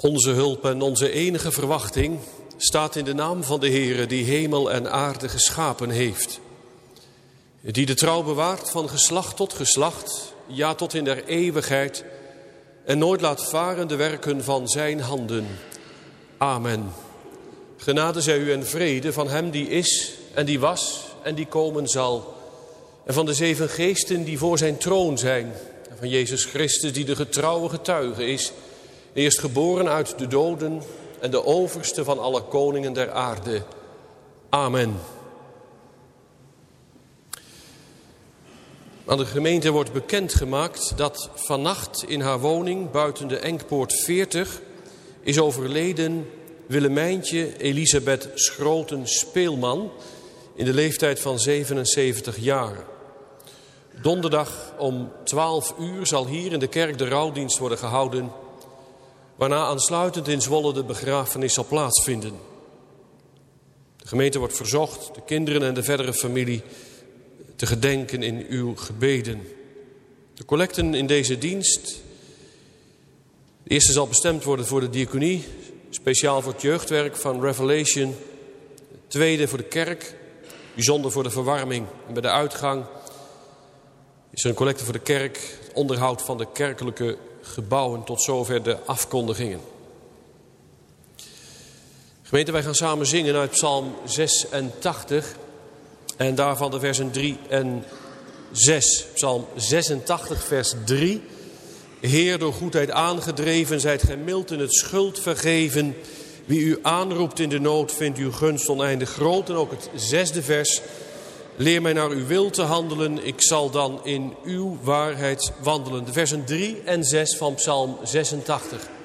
Onze hulp en onze enige verwachting staat in de naam van de Heere die hemel en aarde geschapen heeft. Die de trouw bewaart van geslacht tot geslacht, ja tot in der eeuwigheid, en nooit laat varen de werken van zijn handen. Amen. Genade zij u en vrede van hem die is en die was en die komen zal. En van de zeven geesten die voor zijn troon zijn. En van Jezus Christus die de getrouwe getuige is. Eerst geboren uit de doden en de overste van alle koningen der aarde. Amen. Aan de gemeente wordt bekendgemaakt dat vannacht in haar woning buiten de Enkpoort 40 is overleden Willemijntje Elisabeth Schroten Speelman in de leeftijd van 77 jaar. Donderdag om 12 uur zal hier in de kerk de rouwdienst worden gehouden... waarna aansluitend in Zwolle de begrafenis zal plaatsvinden. De gemeente wordt verzocht de kinderen en de verdere familie te gedenken in uw gebeden. De collecten in deze dienst... De eerste zal bestemd worden voor de diaconie, speciaal voor het jeugdwerk van Revelation. De tweede voor de kerk, bijzonder voor de verwarming. En bij de uitgang is er een collecte voor de kerk, het onderhoud van de kerkelijke gebouwen. Tot zover de afkondigingen. Gemeente, wij gaan samen zingen uit Psalm 86 en daarvan de versen 3 en 6. Psalm 86, vers 3. Heer, door goedheid aangedreven, zijt gij mild in het schuld vergeven. Wie u aanroept in de nood, vindt uw gunst oneindig groot. En ook het zesde vers. Leer mij naar uw wil te handelen, ik zal dan in uw waarheid wandelen. De versen 3 en 6 van Psalm 86.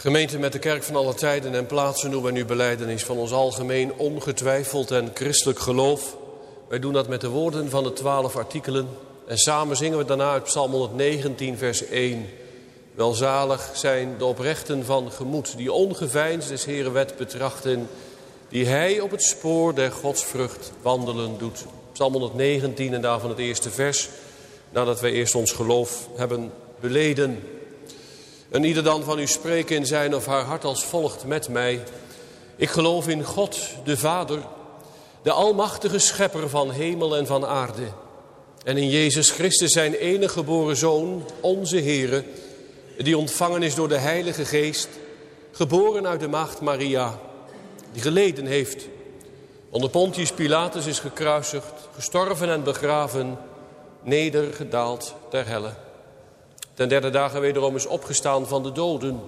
Gemeente met de kerk van alle tijden en plaatsen doen wij nu beleidenis van ons algemeen ongetwijfeld en christelijk geloof. Wij doen dat met de woorden van de twaalf artikelen. En samen zingen we daarna uit Psalm 119 vers 1. Welzalig zijn de oprechten van gemoed, die ongeveinsd des Heeren wet betrachten, die hij op het spoor der godsvrucht wandelen doet. Psalm 119 en daarvan het eerste vers, nadat wij eerst ons geloof hebben beleden. En ieder dan van u spreken in zijn of haar hart als volgt met mij. Ik geloof in God, de Vader, de almachtige schepper van hemel en van aarde. En in Jezus Christus zijn enige geboren Zoon, onze Heere, die ontvangen is door de Heilige Geest, geboren uit de maagd Maria, die geleden heeft. Onder Pontius Pilatus is gekruisigd, gestorven en begraven, nedergedaald ter helle. Ten derde dagen wederom is opgestaan van de doden.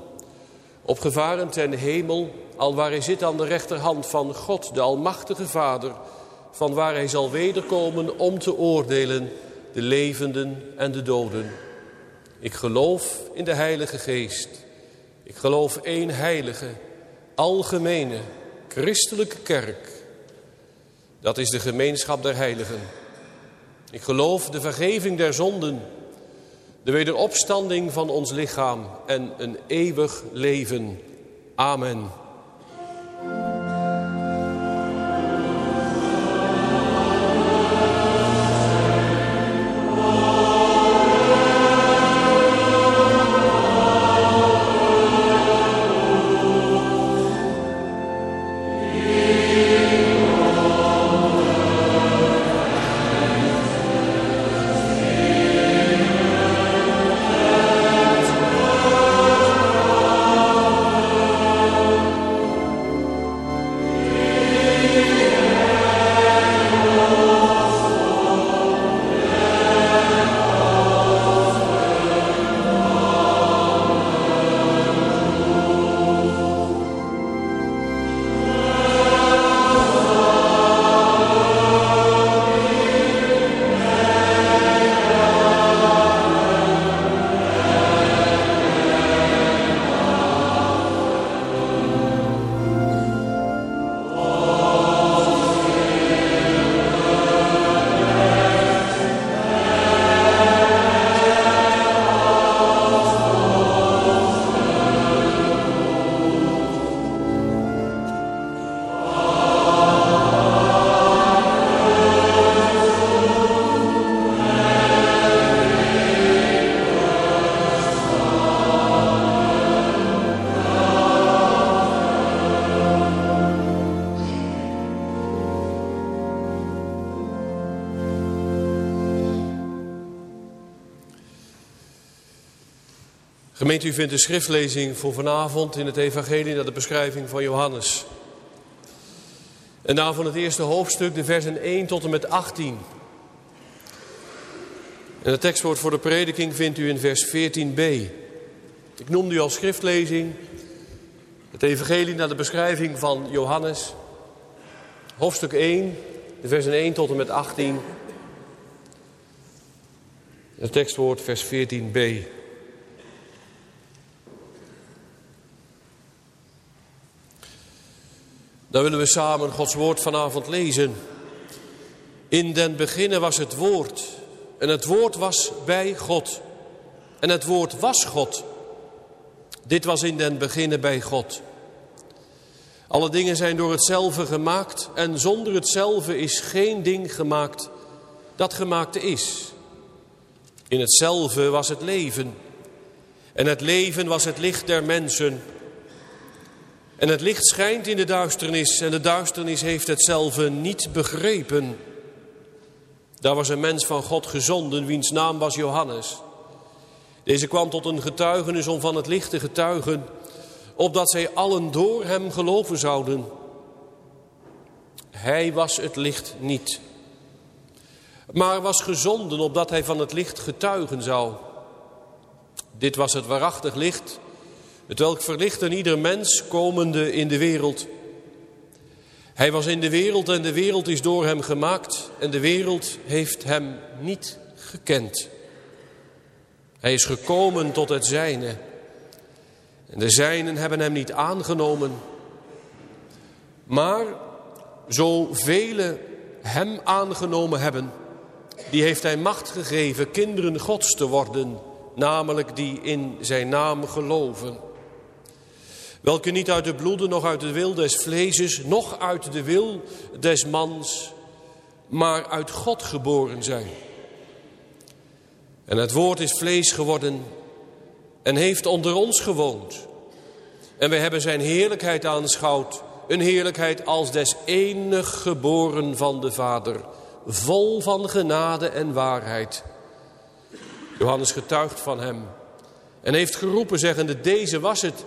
Opgevaren ten hemel, al waar hij zit aan de rechterhand van God, de Almachtige Vader, van waar hij zal wederkomen om te oordelen de levenden en de doden. Ik geloof in de Heilige Geest. Ik geloof één heilige, algemene, christelijke kerk. Dat is de gemeenschap der heiligen. Ik geloof de vergeving der zonden de wederopstanding van ons lichaam en een eeuwig leven. Amen. Gemeente, u vindt de schriftlezing voor vanavond in het evangelie naar de beschrijving van Johannes. En daarvan het eerste hoofdstuk, de versen 1 tot en met 18. En het tekstwoord voor de prediking vindt u in vers 14b. Ik noemde u als schriftlezing het evangelie naar de beschrijving van Johannes. Hoofdstuk 1, de versen 1 tot en met 18. Het tekstwoord vers 14b. Dan willen we samen Gods woord vanavond lezen. In den beginnen was het woord en het woord was bij God en het woord was God. Dit was in den beginnen bij God. Alle dingen zijn door hetzelfde gemaakt en zonder hetzelfde is geen ding gemaakt dat gemaakt is. In hetzelfde was het leven en het leven was het licht der mensen. En het licht schijnt in de duisternis en de duisternis heeft hetzelfde niet begrepen. Daar was een mens van God gezonden, wiens naam was Johannes. Deze kwam tot een getuigenis om van het licht te getuigen, opdat zij allen door hem geloven zouden. Hij was het licht niet, maar was gezonden opdat hij van het licht getuigen zou. Dit was het waarachtig licht het welk verlicht aan ieder mens komende in de wereld. Hij was in de wereld en de wereld is door hem gemaakt en de wereld heeft hem niet gekend. Hij is gekomen tot het zijne En de zijnen hebben hem niet aangenomen. Maar zoveel hem aangenomen hebben, die heeft hij macht gegeven kinderen gods te worden, namelijk die in zijn naam geloven. Welke niet uit de bloeden, nog uit de wil des vleeses, nog uit de wil des mans, maar uit God geboren zijn. En het woord is vlees geworden en heeft onder ons gewoond. En wij hebben zijn heerlijkheid aanschouwd, een heerlijkheid als des enig geboren van de Vader, vol van genade en waarheid. Johannes getuigt van hem en heeft geroepen zeggende, deze was het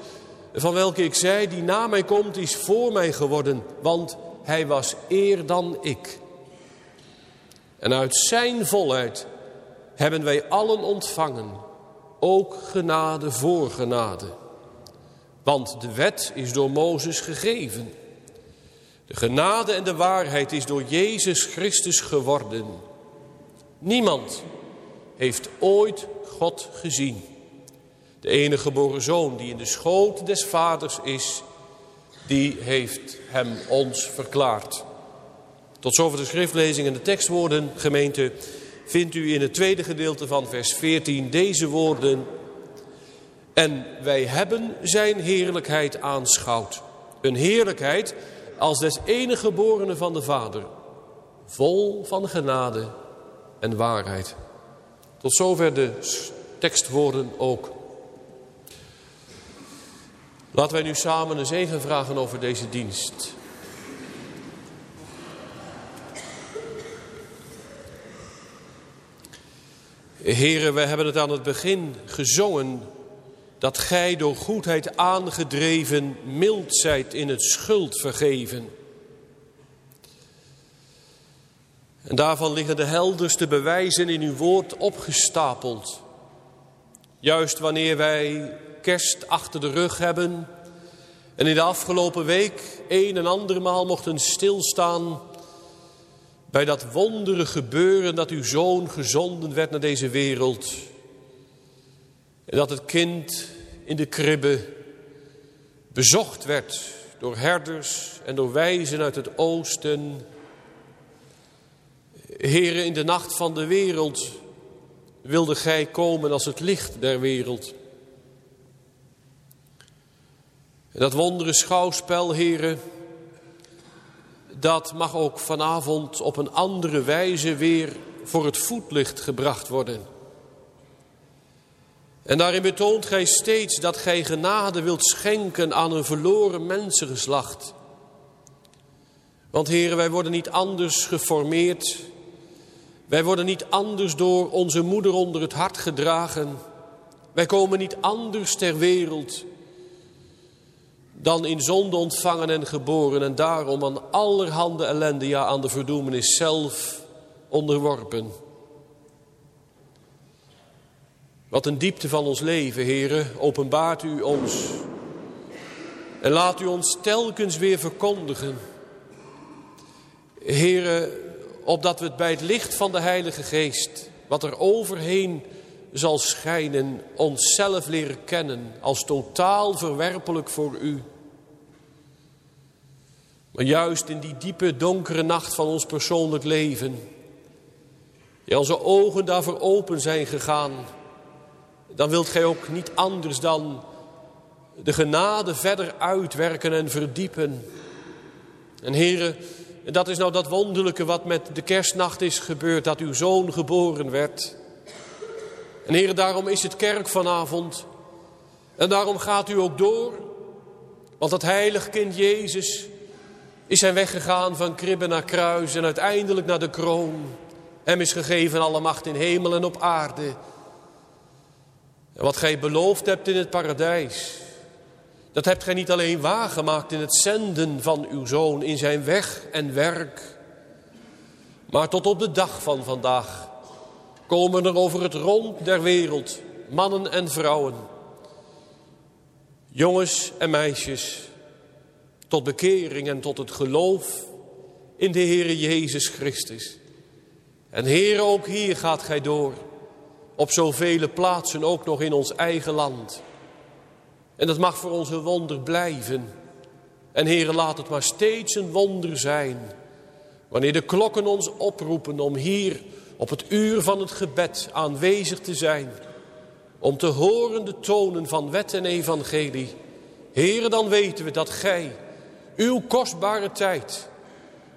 van welke ik zei, die na mij komt is voor mij geworden, want hij was eer dan ik. En uit zijn volheid hebben wij allen ontvangen, ook genade voor genade. Want de wet is door Mozes gegeven. De genade en de waarheid is door Jezus Christus geworden. Niemand heeft ooit God gezien. De enige geboren zoon die in de schoot des vaders is, die heeft hem ons verklaard. Tot zover de schriftlezing en de tekstwoorden, gemeente, vindt u in het tweede gedeelte van vers 14 deze woorden. En wij hebben zijn heerlijkheid aanschouwd. Een heerlijkheid als des enige geborene van de Vader, vol van genade en waarheid. Tot zover de tekstwoorden ook. Laten wij nu samen een zegen vragen over deze dienst. Heren, wij hebben het aan het begin gezongen dat gij door goedheid aangedreven mild zijt in het schuld vergeven. En daarvan liggen de helderste bewijzen in uw woord opgestapeld. Juist wanneer wij kerst achter de rug hebben en in de afgelopen week een en andermaal mochten stilstaan bij dat wondere gebeuren dat uw zoon gezonden werd naar deze wereld. En dat het kind in de kribbe bezocht werd door herders en door wijzen uit het oosten. Heren, in de nacht van de wereld wilde gij komen als het licht der wereld. En dat wondere schouwspel, heren, dat mag ook vanavond op een andere wijze weer voor het voetlicht gebracht worden. En daarin betoont gij steeds dat gij genade wilt schenken aan een verloren mensengeslacht. Want heren, wij worden niet anders geformeerd. Wij worden niet anders door onze moeder onder het hart gedragen. Wij komen niet anders ter wereld dan in zonde ontvangen en geboren en daarom aan allerhande ellende, ja aan de verdoemenis zelf onderworpen. Wat een diepte van ons leven, heren, openbaart u ons. En laat u ons telkens weer verkondigen. Heren, opdat we het bij het licht van de Heilige Geest, wat er overheen zal schijnen, onszelf leren kennen als totaal verwerpelijk voor u. Maar juist in die diepe, donkere nacht van ons persoonlijk leven, die onze ogen daarvoor open zijn gegaan, dan wilt gij ook niet anders dan de genade verder uitwerken en verdiepen. En heren, dat is nou dat wonderlijke wat met de kerstnacht is gebeurd, dat uw zoon geboren werd. En heren, daarom is het kerk vanavond. En daarom gaat u ook door. Want dat heilig kind Jezus is hij weggegaan van kribben naar kruis en uiteindelijk naar de kroon. Hem is gegeven alle macht in hemel en op aarde. En wat gij beloofd hebt in het paradijs, dat hebt gij niet alleen waargemaakt in het zenden van uw zoon in zijn weg en werk. Maar tot op de dag van vandaag komen er over het rond der wereld mannen en vrouwen, jongens en meisjes, tot bekering en tot het geloof in de Heere Jezus Christus. En Heere, ook hier gaat gij door, op zoveel plaatsen, ook nog in ons eigen land. En dat mag voor ons een wonder blijven. En heren, laat het maar steeds een wonder zijn. Wanneer de klokken ons oproepen om hier op het uur van het gebed aanwezig te zijn. Om te horen de tonen van wet en evangelie. Heren, dan weten we dat gij uw kostbare tijd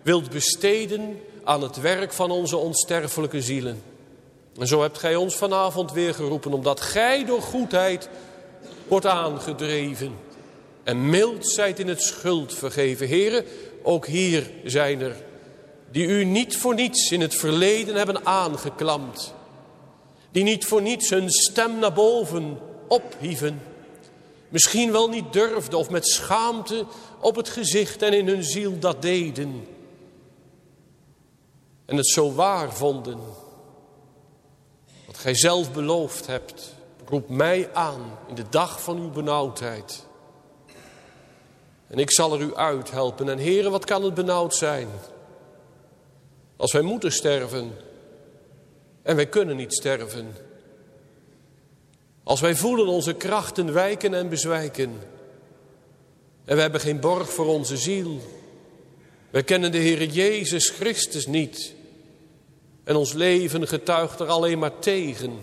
wilt besteden aan het werk van onze onsterfelijke zielen. En zo hebt gij ons vanavond weer geroepen, omdat gij door goedheid wordt aangedreven. En mild zijt in het schuld vergeven. Heren, ook hier zijn er die u niet voor niets in het verleden hebben aangeklampt. Die niet voor niets hun stem naar boven ophieven. Misschien wel niet durfden of met schaamte op het gezicht en in hun ziel dat deden. En het zo waar vonden. Wat gij zelf beloofd hebt, roep mij aan in de dag van uw benauwdheid. En ik zal er u uithelpen. En heren, wat kan het benauwd zijn? Als wij moeten sterven en wij kunnen niet sterven. Als wij voelen onze krachten wijken en bezwijken. En we hebben geen borg voor onze ziel. Wij kennen de Heer Jezus Christus niet. En ons leven getuigt er alleen maar tegen.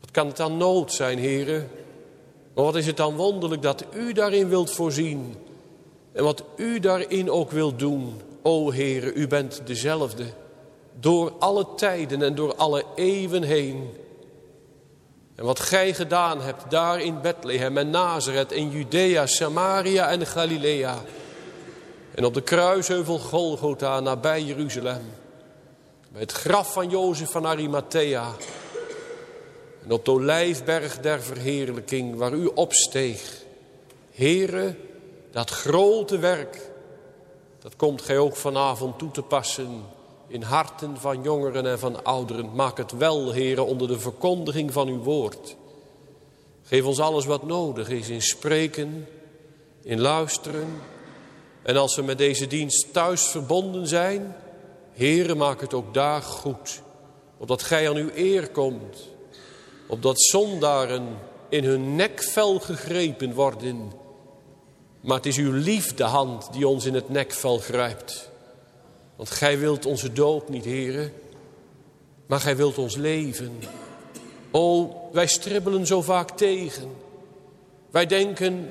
Wat kan het dan nood zijn, heren? Maar wat is het dan wonderlijk dat u daarin wilt voorzien. En wat u daarin ook wilt doen. O Heere, u bent dezelfde. Door alle tijden en door alle eeuwen heen. En wat gij gedaan hebt daar in Bethlehem en Nazareth, in Judea, Samaria en Galilea. En op de kruisheuvel Golgotha nabij Jeruzalem. Bij het graf van Jozef van Arimathea. En op de olijfberg der verheerlijking waar u opsteeg. Here, dat grote werk, dat komt gij ook vanavond toe te passen in harten van jongeren en van ouderen. Maak het wel, heren, onder de verkondiging van uw woord. Geef ons alles wat nodig is in spreken, in luisteren. En als we met deze dienst thuis verbonden zijn, heren, maak het ook daar goed. Opdat gij aan uw eer komt. Opdat zondaren in hun nekvel gegrepen worden. Maar het is uw liefde hand die ons in het nekvel grijpt. Want gij wilt onze dood niet, heren, maar gij wilt ons leven. O, wij stribbelen zo vaak tegen. Wij denken,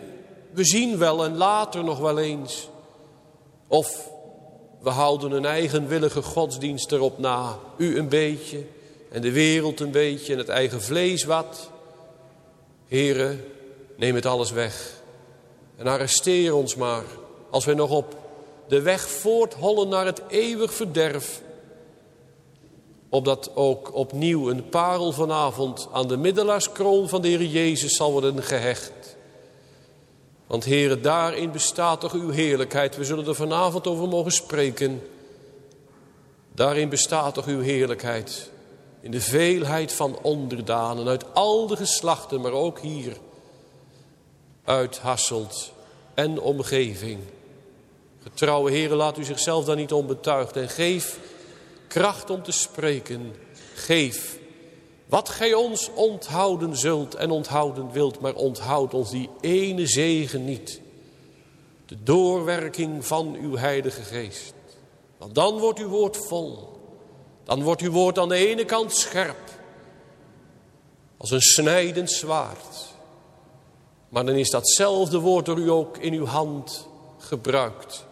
we zien wel en later nog wel eens. Of we houden een eigenwillige godsdienst erop na. U een beetje en de wereld een beetje en het eigen vlees wat. Heren, neem het alles weg. En arresteer ons maar als wij nog op de weg voorthollen naar het eeuwig verderf. Opdat ook opnieuw een parel vanavond aan de middelaarskroon van de Heer Jezus zal worden gehecht. Want Heere, daarin bestaat toch uw heerlijkheid. We zullen er vanavond over mogen spreken. Daarin bestaat toch uw heerlijkheid. In de veelheid van onderdanen uit al de geslachten, maar ook hier uit Hasselt en omgeving. Getrouwe heren, laat u zichzelf dan niet onbetuigd en geef kracht om te spreken. Geef wat gij ons onthouden zult en onthouden wilt, maar onthoud ons die ene zegen niet. De doorwerking van uw heilige geest. Want dan wordt uw woord vol. Dan wordt uw woord aan de ene kant scherp. Als een snijdend zwaard. Maar dan is datzelfde woord door u ook in uw hand gebruikt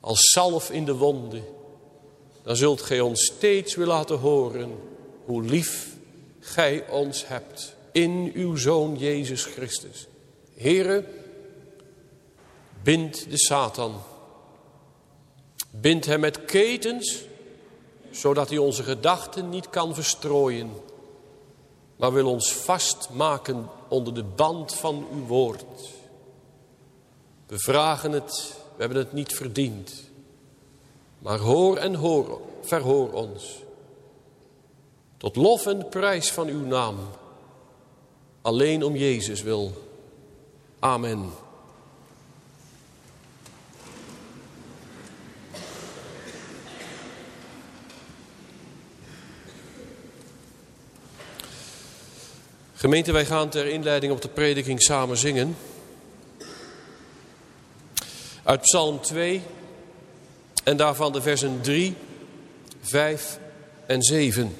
als zalf in de wonden, dan zult gij ons steeds weer laten horen hoe lief gij ons hebt in uw Zoon Jezus Christus. Here, bind de Satan. Bind hem met ketens, zodat hij onze gedachten niet kan verstrooien, maar wil ons vastmaken onder de band van uw woord. We vragen het we hebben het niet verdiend. Maar hoor en hoor, verhoor ons. Tot lof en prijs van uw naam. Alleen om Jezus wil. Amen. Gemeente, wij gaan ter inleiding op de prediking samen zingen. Uit Psalm 2 en daarvan de versen 3, 5 en 7.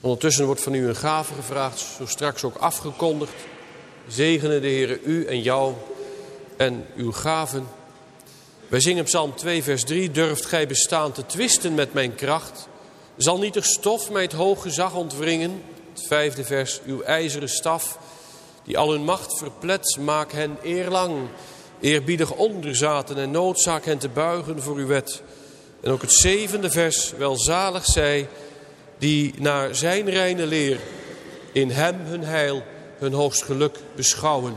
Ondertussen wordt van u een gave gevraagd, zo straks ook afgekondigd. Zegene de Heer u en jou en uw gaven. Wij zingen Psalm 2 vers 3. Durft gij bestaan te twisten met mijn kracht? Zal niet de stof mij het hoog gezag ontwringen? Het vijfde vers. Uw ijzeren staf, die al hun macht verplet, maak hen eerlang. Eerbiedig onderzaten en noodzaak hen te buigen voor uw wet. En ook het zevende vers. Welzalig zij die naar zijn reine leer in hem hun heil, hun hoogst geluk beschouwen.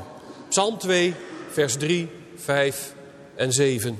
Psalm 2, vers 3, 5 en 7.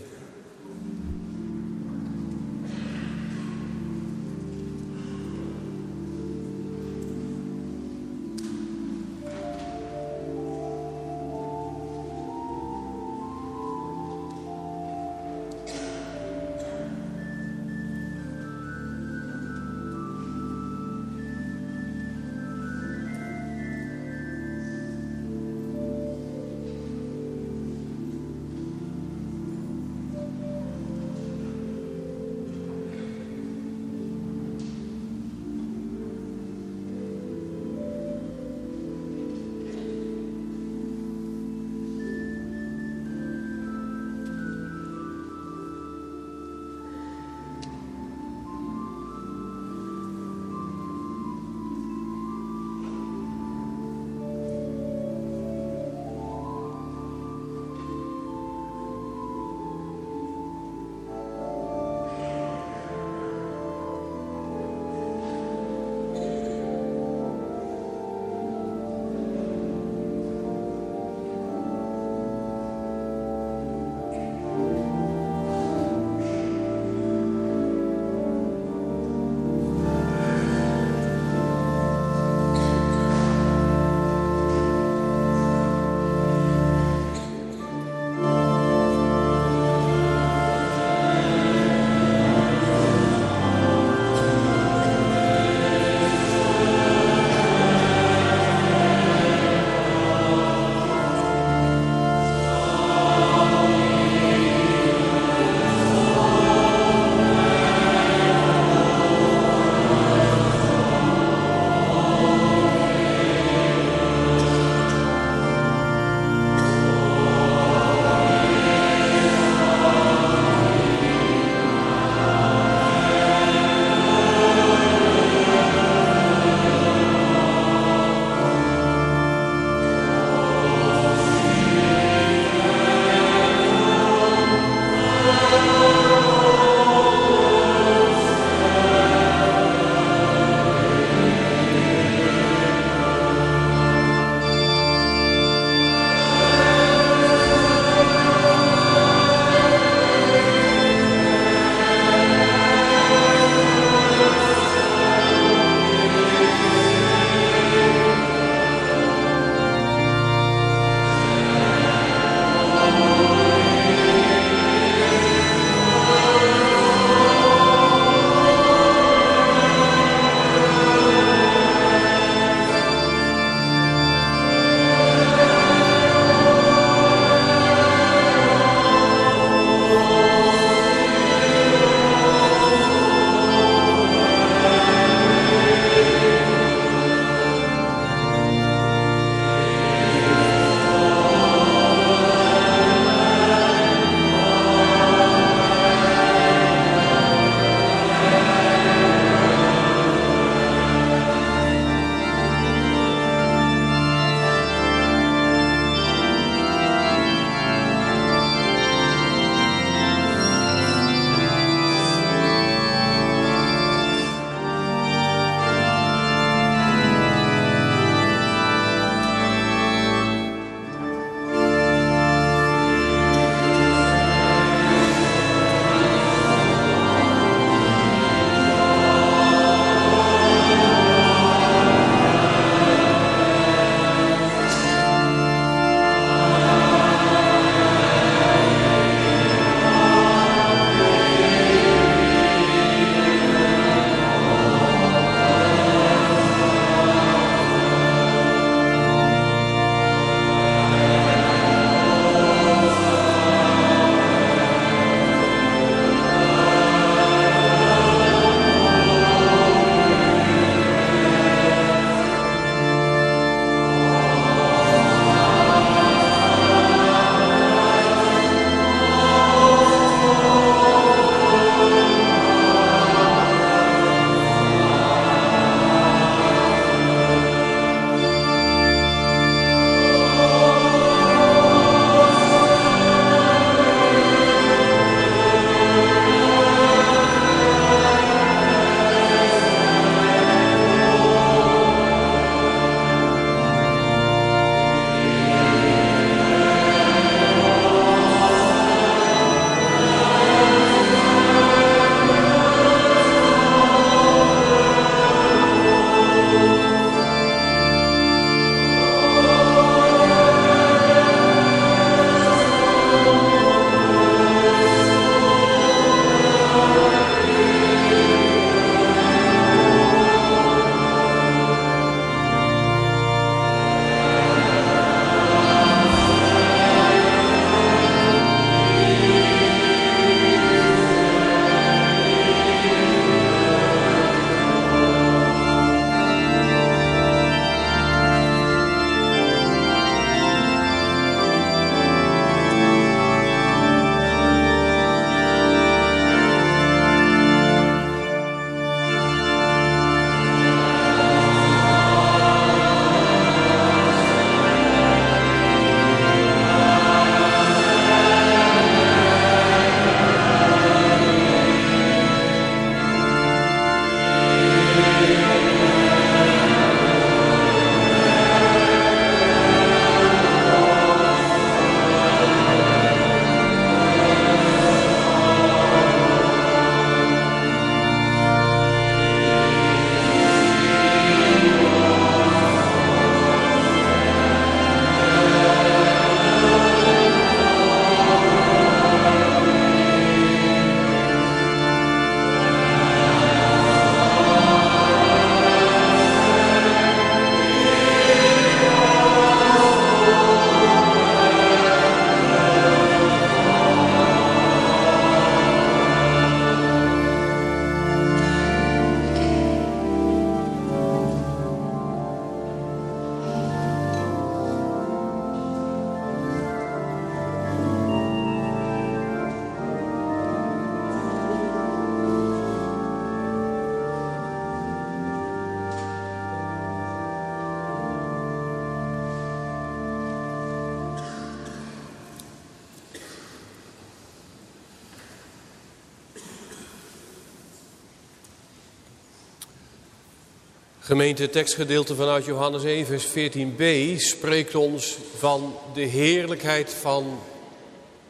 Gemeente, tekstgedeelte vanuit Johannes 1, vers 14b spreekt ons van de heerlijkheid van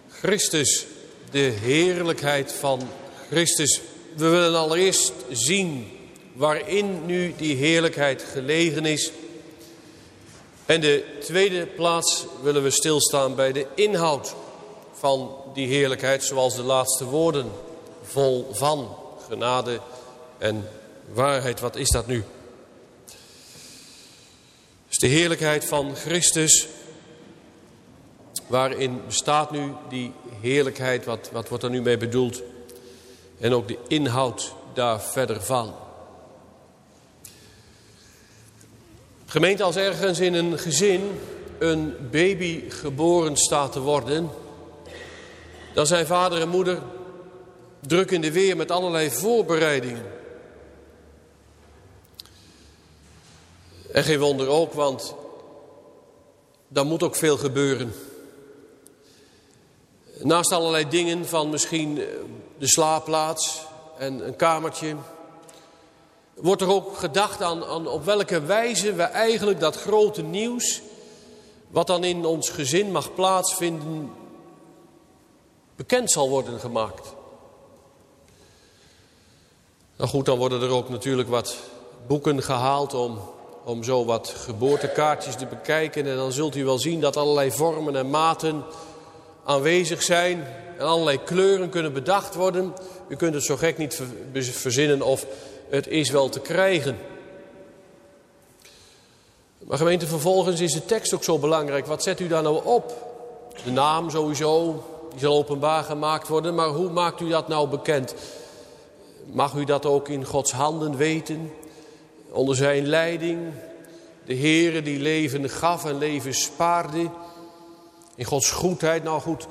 Christus. De heerlijkheid van Christus. We willen allereerst zien waarin nu die heerlijkheid gelegen is. En de tweede plaats willen we stilstaan bij de inhoud van die heerlijkheid, zoals de laatste woorden, vol van genade en waarheid. Wat is dat nu? De heerlijkheid van Christus, waarin bestaat nu die heerlijkheid, wat, wat wordt er nu mee bedoeld? En ook de inhoud daar verder van. Gemeente als ergens in een gezin een baby geboren staat te worden... dan zijn vader en moeder druk in de weer met allerlei voorbereidingen. En geen wonder ook, want daar moet ook veel gebeuren. Naast allerlei dingen van misschien eh, de slaapplaats en een kamertje... wordt er ook gedacht aan, aan op welke wijze we eigenlijk dat grote nieuws... wat dan in ons gezin mag plaatsvinden, bekend zal worden gemaakt. Nou goed, dan worden er ook natuurlijk wat boeken gehaald om om zo wat geboortekaartjes te bekijken. En dan zult u wel zien dat allerlei vormen en maten aanwezig zijn. En allerlei kleuren kunnen bedacht worden. U kunt het zo gek niet verzinnen of het is wel te krijgen. Maar gemeente, vervolgens is de tekst ook zo belangrijk. Wat zet u daar nou op? De naam sowieso, die zal openbaar gemaakt worden. Maar hoe maakt u dat nou bekend? Mag u dat ook in Gods handen weten? Onder zijn leiding. De Heere die leven gaf en leven spaarde. In Gods goedheid, nou goed,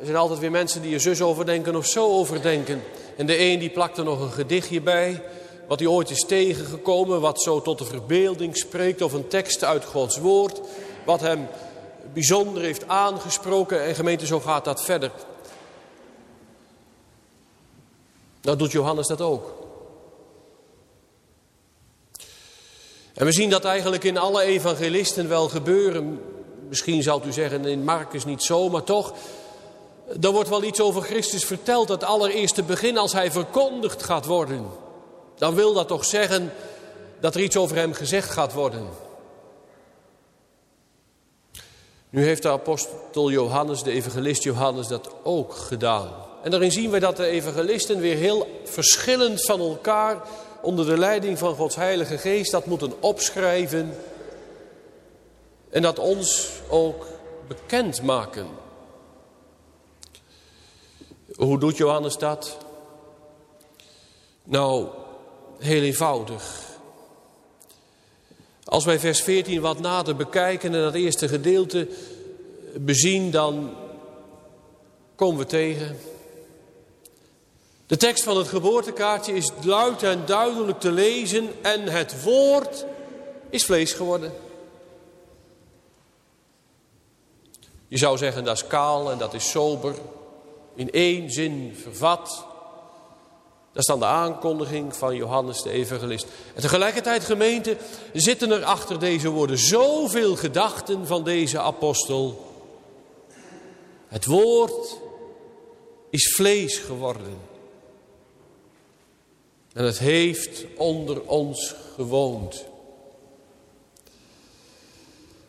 er zijn altijd weer mensen die er zus over denken of zo over denken. En de een die plakt er nog een gedichtje bij, wat hij ooit is tegengekomen, wat zo tot de verbeelding spreekt of een tekst uit Gods woord, wat hem bijzonder heeft aangesproken en gemeente zo gaat dat verder. Nou doet Johannes dat ook. En we zien dat eigenlijk in alle evangelisten wel gebeuren. Misschien zou u zeggen in Marcus niet zo, maar toch. Er wordt wel iets over Christus verteld. Het allereerste begin als hij verkondigd gaat worden. Dan wil dat toch zeggen dat er iets over hem gezegd gaat worden. Nu heeft de apostel Johannes, de evangelist Johannes, dat ook gedaan. En daarin zien we dat de evangelisten weer heel verschillend van elkaar onder de leiding van Gods Heilige Geest dat moeten opschrijven en dat ons ook bekend maken. Hoe doet Johannes dat? Nou, heel eenvoudig. Als wij vers 14 wat nader bekijken en dat eerste gedeelte bezien, dan komen we tegen de tekst van het geboortekaartje is luid en duidelijk te lezen en het woord is vlees geworden. Je zou zeggen dat is kaal en dat is sober, in één zin vervat. Dat is dan de aankondiging van Johannes de evangelist. En tegelijkertijd gemeente zitten er achter deze woorden zoveel gedachten van deze apostel. Het woord is vlees geworden. En het heeft onder ons gewoond.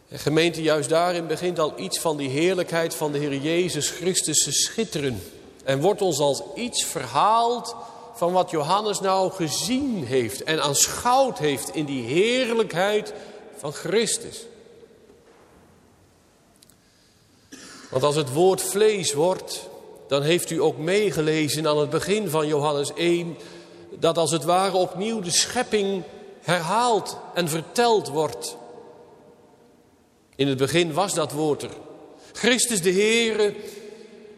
En gemeente, juist daarin begint al iets van die heerlijkheid van de Heer Jezus Christus te schitteren. En wordt ons als iets verhaald van wat Johannes nou gezien heeft en aanschouwd heeft in die heerlijkheid van Christus. Want als het woord vlees wordt, dan heeft u ook meegelezen aan het begin van Johannes 1 dat als het ware opnieuw de schepping herhaald en verteld wordt. In het begin was dat woord er. Christus de Heere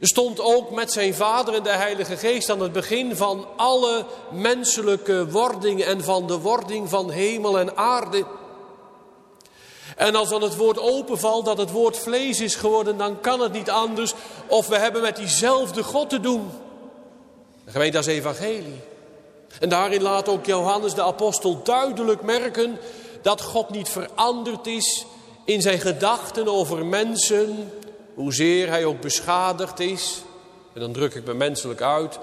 stond ook met zijn Vader en de Heilige Geest aan het begin van alle menselijke wording en van de wording van hemel en aarde. En als dan het woord openvalt dat het woord vlees is geworden, dan kan het niet anders of we hebben met diezelfde God te doen. De gemeente als evangelie. En daarin laat ook Johannes de apostel duidelijk merken dat God niet veranderd is in zijn gedachten over mensen, hoezeer hij ook beschadigd is, en dan druk ik me menselijk uit,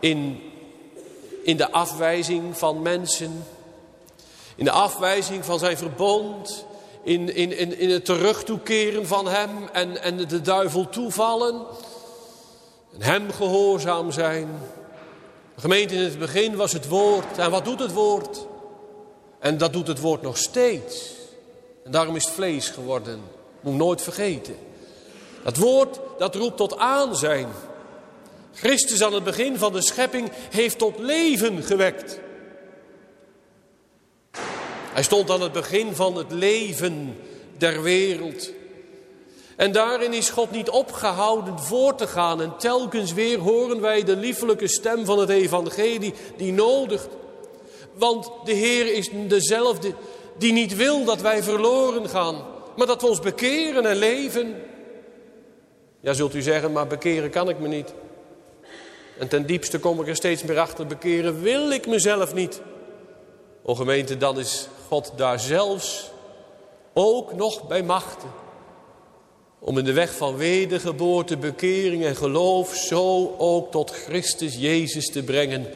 in, in de afwijzing van mensen, in de afwijzing van zijn verbond, in, in, in, in het terugtoekeren van hem en, en de duivel toevallen, en hem gehoorzaam zijn. Gemeente in het begin was het woord. En wat doet het woord? En dat doet het woord nog steeds. En daarom is het vlees geworden. Moet nooit vergeten. Dat woord, dat roept tot aanzijn. Christus aan het begin van de schepping heeft tot leven gewekt. Hij stond aan het begin van het leven der wereld. En daarin is God niet opgehouden voor te gaan. En telkens weer horen wij de liefelijke stem van het evangelie die nodigt. Want de Heer is dezelfde die niet wil dat wij verloren gaan. Maar dat we ons bekeren en leven. Ja, zult u zeggen, maar bekeren kan ik me niet. En ten diepste kom ik er steeds meer achter, bekeren wil ik mezelf niet. O gemeente, dan is God daar zelfs ook nog bij machten. Om in de weg van wedergeboorte, bekering en geloof zo ook tot Christus Jezus te brengen.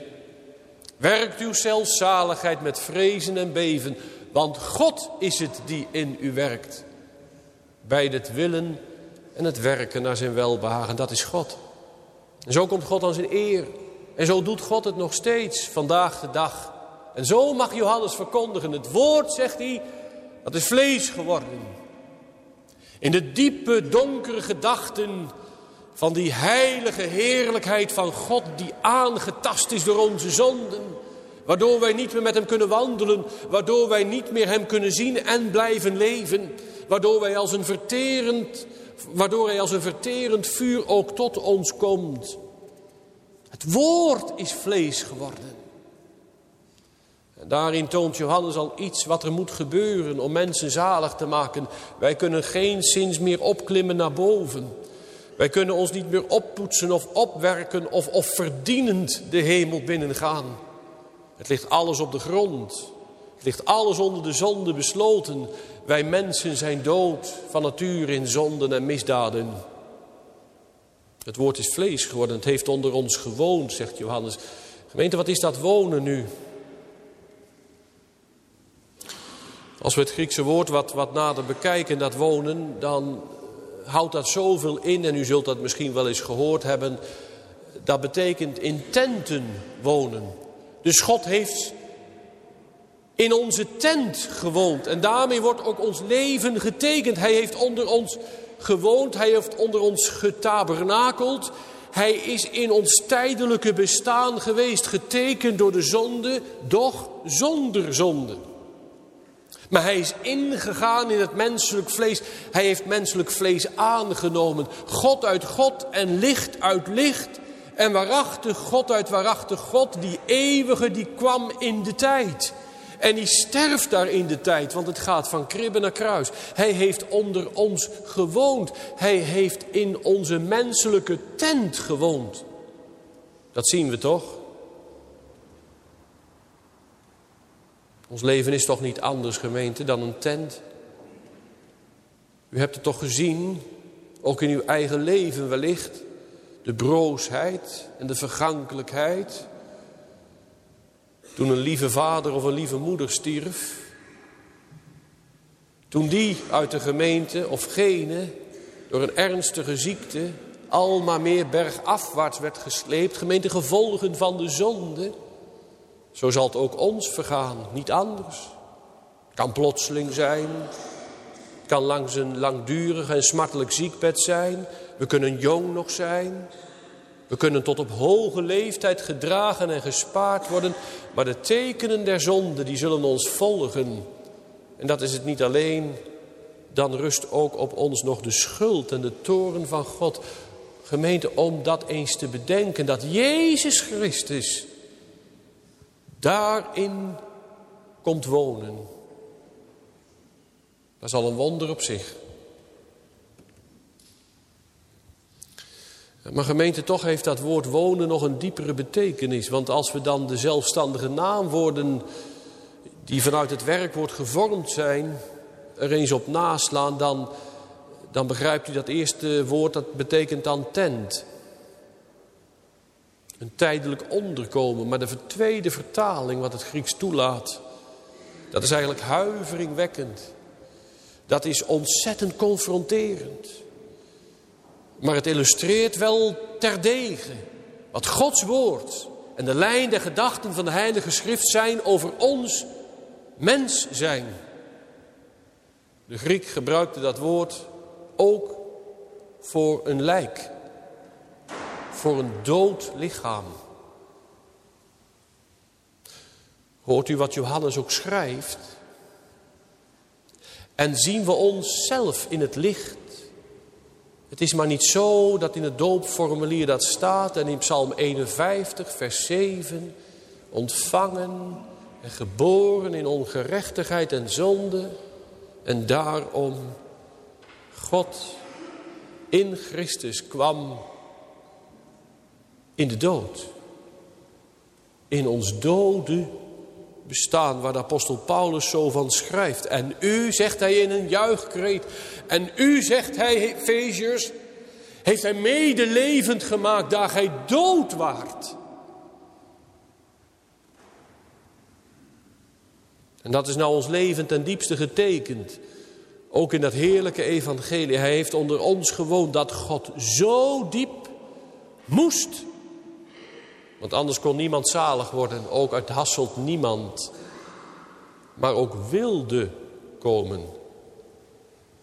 Werkt uw zelfzaligheid met vrezen en beven, want God is het die in u werkt. Bij het willen en het werken naar zijn welbehagen, dat is God. En zo komt God aan zijn eer. En zo doet God het nog steeds, vandaag de dag. En zo mag Johannes verkondigen. Het woord, zegt hij, dat is vlees geworden. In de diepe, donkere gedachten van die heilige heerlijkheid van God die aangetast is door onze zonden. Waardoor wij niet meer met hem kunnen wandelen. Waardoor wij niet meer hem kunnen zien en blijven leven. Waardoor, wij als een verterend, waardoor hij als een verterend vuur ook tot ons komt. Het woord is vlees geworden. Daarin toont Johannes al iets wat er moet gebeuren om mensen zalig te maken. Wij kunnen geen zins meer opklimmen naar boven. Wij kunnen ons niet meer oppoetsen of opwerken of, of verdienend de hemel binnengaan. Het ligt alles op de grond. Het ligt alles onder de zonde besloten. Wij mensen zijn dood van nature in zonden en misdaden. Het woord is vlees geworden. Het heeft onder ons gewoond, zegt Johannes. Gemeente, wat is dat wonen nu? Als we het Griekse woord wat, wat nader bekijken, dat wonen, dan houdt dat zoveel in. En u zult dat misschien wel eens gehoord hebben. Dat betekent in tenten wonen. Dus God heeft in onze tent gewoond. En daarmee wordt ook ons leven getekend. Hij heeft onder ons gewoond. Hij heeft onder ons getabernakeld. Hij is in ons tijdelijke bestaan geweest. Getekend door de zonde, doch zonder zonde. Maar hij is ingegaan in het menselijk vlees. Hij heeft menselijk vlees aangenomen. God uit God en licht uit licht. En waarachtig God uit waarachtig God, die eeuwige, die kwam in de tijd. En die sterft daar in de tijd, want het gaat van kribben naar kruis. Hij heeft onder ons gewoond. Hij heeft in onze menselijke tent gewoond. Dat zien we toch? Ons leven is toch niet anders, gemeente, dan een tent? U hebt het toch gezien, ook in uw eigen leven wellicht, de broosheid en de vergankelijkheid. Toen een lieve vader of een lieve moeder stierf. Toen die uit de gemeente of gene door een ernstige ziekte al maar meer bergafwaarts werd gesleept. Gemeente gevolgen van de zonde. Zo zal het ook ons vergaan, niet anders. Het kan plotseling zijn. Het kan langs een langdurig en smartelijk ziekbed zijn. We kunnen jong nog zijn. We kunnen tot op hoge leeftijd gedragen en gespaard worden. Maar de tekenen der zonde die zullen ons volgen. En dat is het niet alleen. Dan rust ook op ons nog de schuld en de toren van God. Gemeente, om dat eens te bedenken. Dat Jezus Christus daarin komt wonen. Dat is al een wonder op zich. Maar gemeente, toch heeft dat woord wonen nog een diepere betekenis. Want als we dan de zelfstandige naamwoorden die vanuit het werkwoord gevormd zijn, er eens op naslaan, dan, dan begrijpt u dat eerste woord, dat betekent dan tent. Een tijdelijk onderkomen. Maar de tweede vertaling, wat het Grieks toelaat, dat is eigenlijk huiveringwekkend. Dat is ontzettend confronterend. Maar het illustreert wel terdege wat Gods woord en de lijn der gedachten van de Heilige Schrift zijn over ons mens zijn. De Griek gebruikte dat woord ook voor een lijk, voor een dood lichaam. Hoort u wat Johannes ook schrijft? En zien we onszelf in het licht. Het is maar niet zo dat in het doopformulier dat staat en in Psalm 51, vers 7, ontvangen en geboren in ongerechtigheid en zonde en daarom God in Christus kwam in de dood. In ons dode bestaan waar de apostel Paulus zo van schrijft. En u, zegt hij in een juichkreet, en u, zegt hij, Efeziërs, heeft hij medelevend gemaakt daar gij dood waart. En dat is nou ons leven ten diepste getekend. Ook in dat heerlijke evangelie. Hij heeft onder ons gewoond dat God zo diep moest. Want anders kon niemand zalig worden. Ook uit Hasselt niemand. Maar ook wilde komen.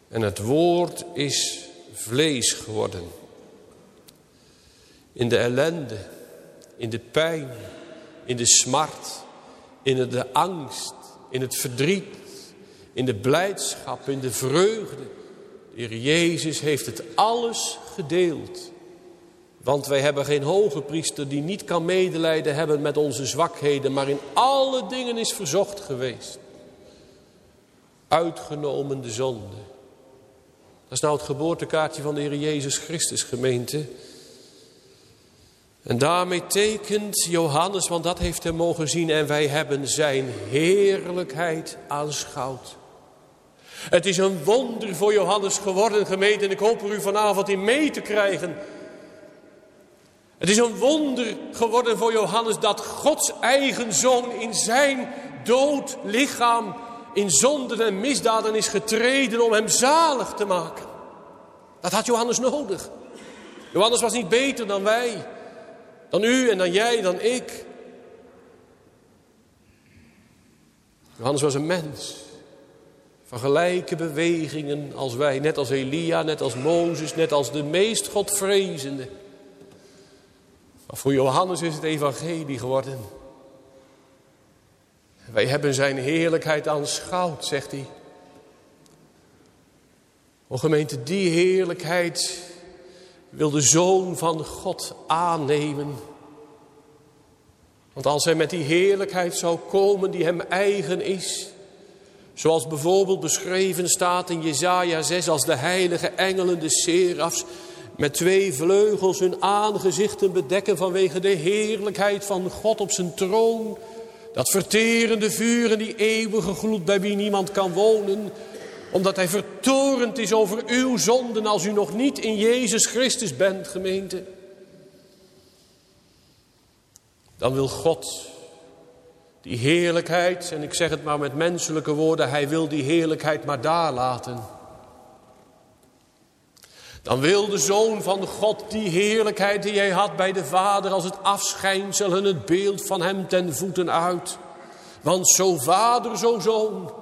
En het woord is vlees geworden. In de ellende, in de pijn, in de smart, in de angst, in het verdriet, in de blijdschap, in de vreugde. De Heer Jezus heeft het alles gedeeld. Want wij hebben geen hoge priester die niet kan medelijden hebben met onze zwakheden, maar in alle dingen is verzocht geweest. Uitgenomen de zonde. Dat is nou het geboortekaartje van de Heer Jezus Christus gemeente. En daarmee tekent Johannes, want dat heeft hij mogen zien en wij hebben zijn heerlijkheid aanschouwd. Het is een wonder voor Johannes geworden gemeente en ik hoop er u vanavond in mee te krijgen. Het is een wonder geworden voor Johannes dat Gods eigen zoon in zijn dood lichaam in zonden en misdaden is getreden om hem zalig te maken. Dat had Johannes nodig. Johannes was niet beter dan wij. Dan u en dan jij, dan ik. Johannes was een mens. Van gelijke bewegingen als wij. Net als Elia, net als Mozes, net als de meest godvrezende. Voor Johannes is het evangelie geworden. Wij hebben zijn heerlijkheid aanschouwd, zegt hij. O gemeente, die heerlijkheid wil de Zoon van God aannemen. Want als hij met die heerlijkheid zou komen die hem eigen is... zoals bijvoorbeeld beschreven staat in Jezaja 6... als de heilige engelen, de serafs... met twee vleugels hun aangezichten bedekken... vanwege de heerlijkheid van God op zijn troon... dat verterende vuur en die eeuwige gloed bij wie niemand kan wonen omdat hij vertorend is over uw zonden als u nog niet in Jezus Christus bent, gemeente. Dan wil God die heerlijkheid, en ik zeg het maar met menselijke woorden, hij wil die heerlijkheid maar daar laten. Dan wil de Zoon van God die heerlijkheid die hij had bij de Vader als het afschijnsel en het beeld van hem ten voeten uit. Want zo Vader, zo Zoon,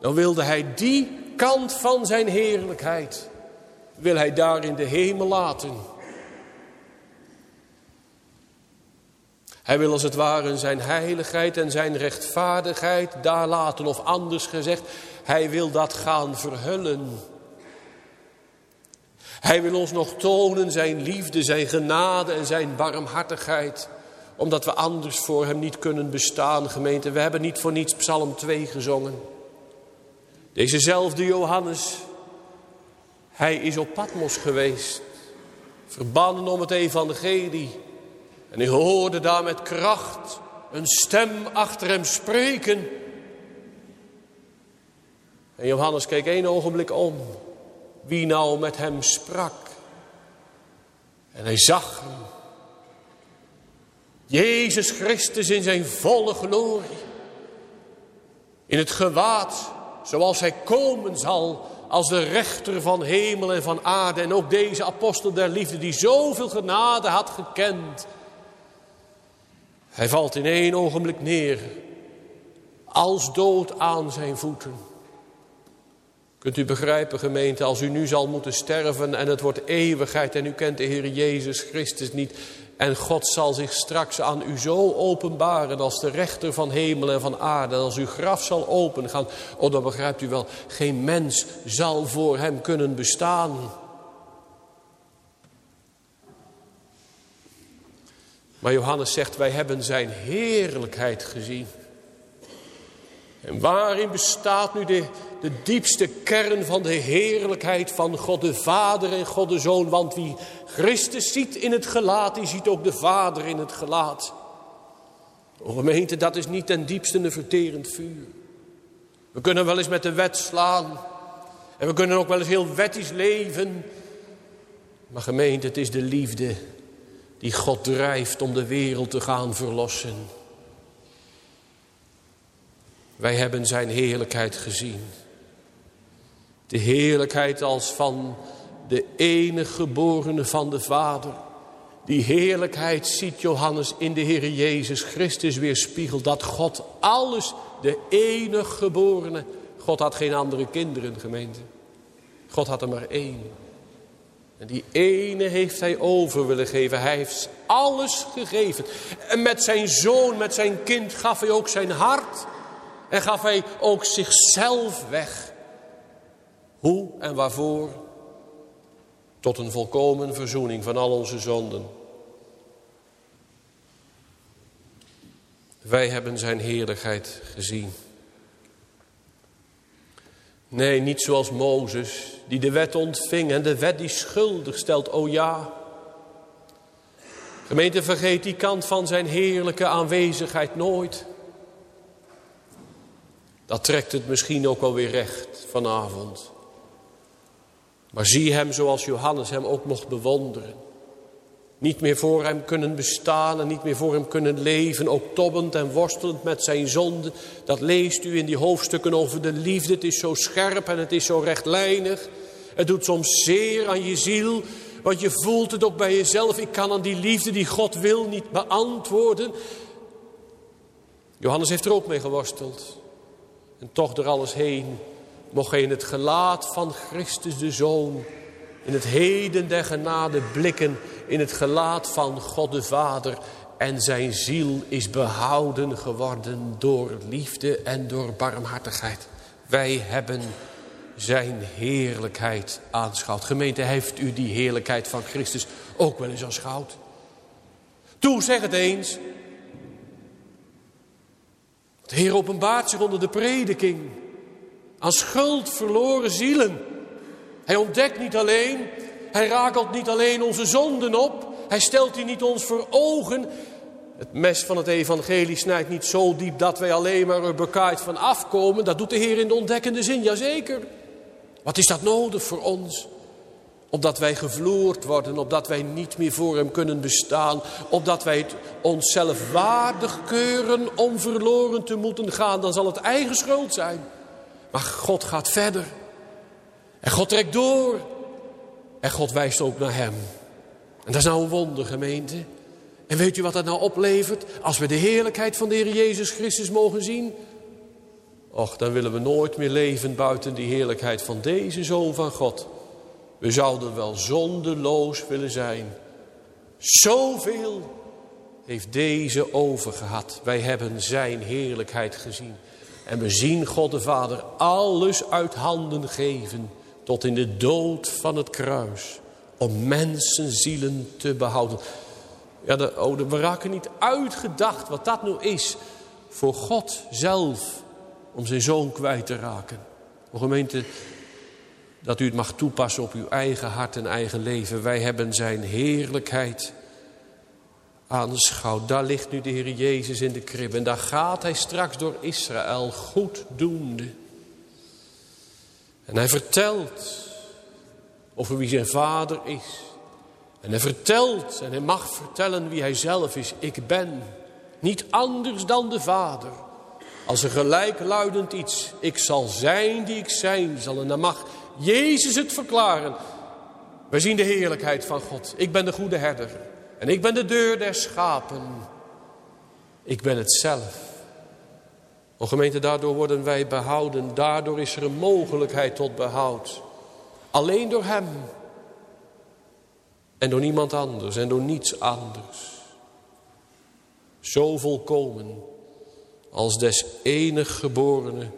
dan wilde hij die kant van zijn heerlijkheid, wil hij daar in de hemel laten. Hij wil als het ware zijn heiligheid en zijn rechtvaardigheid daar laten. Of anders gezegd, hij wil dat gaan verhullen. Hij wil ons nog tonen zijn liefde, zijn genade en zijn barmhartigheid. Omdat we anders voor hem niet kunnen bestaan, gemeente. We hebben niet voor niets Psalm 2 gezongen. Dezezelfde Johannes, hij is op Patmos geweest. verbannen om het evangelie. En hij hoorde daar met kracht een stem achter hem spreken. En Johannes keek één ogenblik om. Wie nou met hem sprak. En hij zag hem. Jezus Christus in zijn volle glorie. In het gewaad zoals hij komen zal als de rechter van hemel en van aarde. En ook deze apostel der liefde die zoveel genade had gekend. Hij valt in één ogenblik neer als dood aan zijn voeten. Kunt u begrijpen gemeente als u nu zal moeten sterven en het wordt eeuwigheid en u kent de Heer Jezus Christus niet. En God zal zich straks aan u zo openbaren als de rechter van hemel en van aarde. Als uw graf zal opengaan, oh dan begrijpt u wel, geen mens zal voor hem kunnen bestaan. Maar Johannes zegt, wij hebben zijn heerlijkheid gezien. En waarin bestaat nu de, de diepste kern van de heerlijkheid van God de Vader en God de Zoon? Want wie Christus ziet in het gelaat, die ziet ook de Vader in het gelaat. O gemeente, dat is niet ten diepste een verterend vuur. We kunnen wel eens met de wet slaan. En we kunnen ook wel eens heel wettisch leven. Maar gemeente, het is de liefde die God drijft om de wereld te gaan verlossen. Wij hebben zijn heerlijkheid gezien. De heerlijkheid als van de enige geborene van de Vader. Die heerlijkheid ziet Johannes in de Heer Jezus Christus weerspiegeld. Dat God alles, de enige geborene. God had geen andere kinderen, gemeente. God had er maar één. En die ene heeft hij over willen geven. Hij heeft alles gegeven. En met zijn zoon, met zijn kind gaf hij ook zijn hart. En gaf hij ook zichzelf weg. Hoe en waarvoor? Tot een volkomen verzoening van al onze zonden. Wij hebben zijn heerlijkheid gezien. Nee, niet zoals Mozes, die de wet ontving en de wet die schuldig stelt, o ja. Gemeente, vergeet die kant van zijn heerlijke aanwezigheid nooit. Dat trekt het misschien ook wel weer recht vanavond. Maar zie hem zoals Johannes hem ook mocht bewonderen. Niet meer voor hem kunnen bestaan en niet meer voor hem kunnen leven. Ook tobbend en worstelend met zijn zonde. Dat leest u in die hoofdstukken over de liefde. Het is zo scherp en het is zo rechtlijnig. Het doet soms zeer aan je ziel. Want je voelt het ook bij jezelf. Ik kan aan die liefde die God wil niet beantwoorden. Johannes heeft er ook mee geworsteld. En toch door alles heen mocht hij in het gelaat van Christus de Zoon, in het heden der genade blikken, in het gelaat van God de Vader. En zijn ziel is behouden geworden door liefde en door barmhartigheid. Wij hebben zijn heerlijkheid aanschouwd. Gemeente, heeft u die heerlijkheid van Christus ook wel eens aanschouwd? Toe, zeg het eens. De Heer openbaart zich onder de prediking aan schuld verloren zielen. Hij ontdekt niet alleen, hij rakelt niet alleen onze zonden op, hij stelt die niet ons voor ogen. Het mes van het evangelie snijdt niet zo diep dat wij alleen maar er bekaaid van afkomen. Dat doet de Heer in de ontdekkende zin, jazeker. Wat is dat nodig voor ons? Opdat wij gevloerd worden, opdat wij niet meer voor hem kunnen bestaan. Opdat wij het onszelf waardig keuren om verloren te moeten gaan. Dan zal het eigen schuld zijn. Maar God gaat verder. En God trekt door. En God wijst ook naar hem. En dat is nou een wonder gemeente. En weet u wat dat nou oplevert? Als we de heerlijkheid van de Heer Jezus Christus mogen zien. Och, dan willen we nooit meer leven buiten die heerlijkheid van deze Zoon van God. We zouden wel zondeloos willen zijn. Zoveel heeft deze overgehad. Wij hebben zijn heerlijkheid gezien. En we zien God de Vader alles uit handen geven tot in de dood van het kruis. Om mensenzielen te behouden. Ja, de, oh, we raken niet uitgedacht wat dat nu is voor God zelf om zijn zoon kwijt te raken. O gemeente, dat u het mag toepassen op uw eigen hart en eigen leven. Wij hebben zijn heerlijkheid aanschouwd. Daar ligt nu de Heer Jezus in de krib. En daar gaat hij straks door Israël goeddoende. En hij vertelt over wie zijn vader is. En hij vertelt en hij mag vertellen wie hij zelf is. Ik ben niet anders dan de vader. Als een gelijkluidend iets. Ik zal zijn die ik zijn zal. En dan mag Jezus het verklaren. We zien de heerlijkheid van God. Ik ben de goede herder. En ik ben de deur der schapen. Ik ben het zelf. O gemeente, daardoor worden wij behouden. Daardoor is er een mogelijkheid tot behoud. Alleen door Hem. En door niemand anders en door niets anders. Zo volkomen als des enig geborene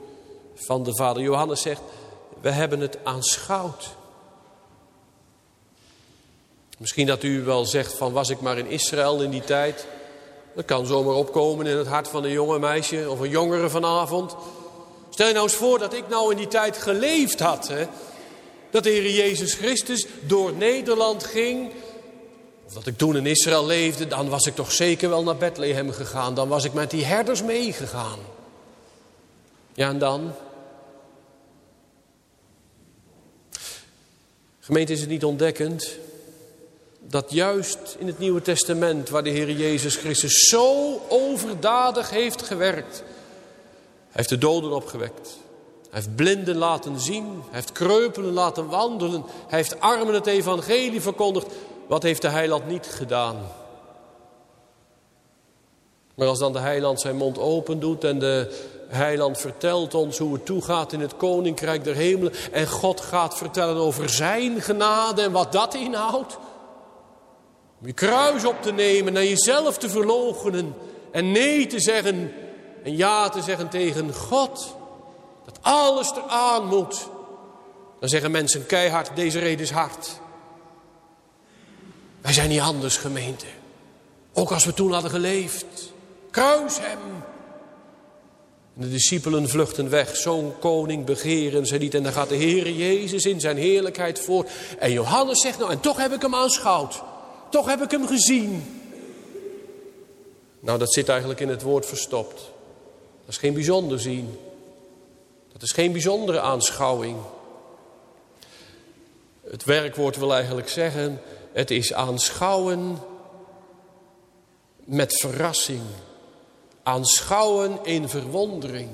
van de Vader. Johannes zegt, we hebben het aanschouwd. Misschien dat u wel zegt van was ik maar in Israël in die tijd. Dat kan zomaar opkomen in het hart van een jonge meisje of een jongere vanavond. Stel je nou eens voor dat ik nou in die tijd geleefd had. Hè? Dat de Heer Jezus Christus door Nederland ging. Of dat ik toen in Israël leefde, dan was ik toch zeker wel naar Bethlehem gegaan. Dan was ik met die herders meegegaan. Ja, en dan? Gemeente, is het niet ontdekkend dat juist in het Nieuwe Testament, waar de Heer Jezus Christus zo overdadig heeft gewerkt. Hij heeft de doden opgewekt. Hij heeft blinden laten zien. Hij heeft kreupelen laten wandelen. Hij heeft armen het evangelie verkondigd. Wat heeft de heiland niet gedaan? Maar als dan de heiland zijn mond open doet en de heiland vertelt ons hoe het toegaat in het koninkrijk der hemelen. En God gaat vertellen over zijn genade en wat dat inhoudt. Om je kruis op te nemen, naar jezelf te verloochenen en nee te zeggen en ja te zeggen tegen God. Dat alles eraan moet. Dan zeggen mensen keihard, deze reden is hard. Wij zijn niet anders gemeente. Ook als we toen hadden geleefd. Kruis hem. En de discipelen vluchten weg. Zo'n koning begeren ze niet. En dan gaat de Heer Jezus in zijn heerlijkheid voor. En Johannes zegt nou, en toch heb ik hem aanschouwd. Toch heb ik hem gezien. Nou, dat zit eigenlijk in het woord verstopt. Dat is geen bijzonder zien. Dat is geen bijzondere aanschouwing. Het werkwoord wil eigenlijk zeggen, het is aanschouwen met verrassing. Aanschouwen in verwondering.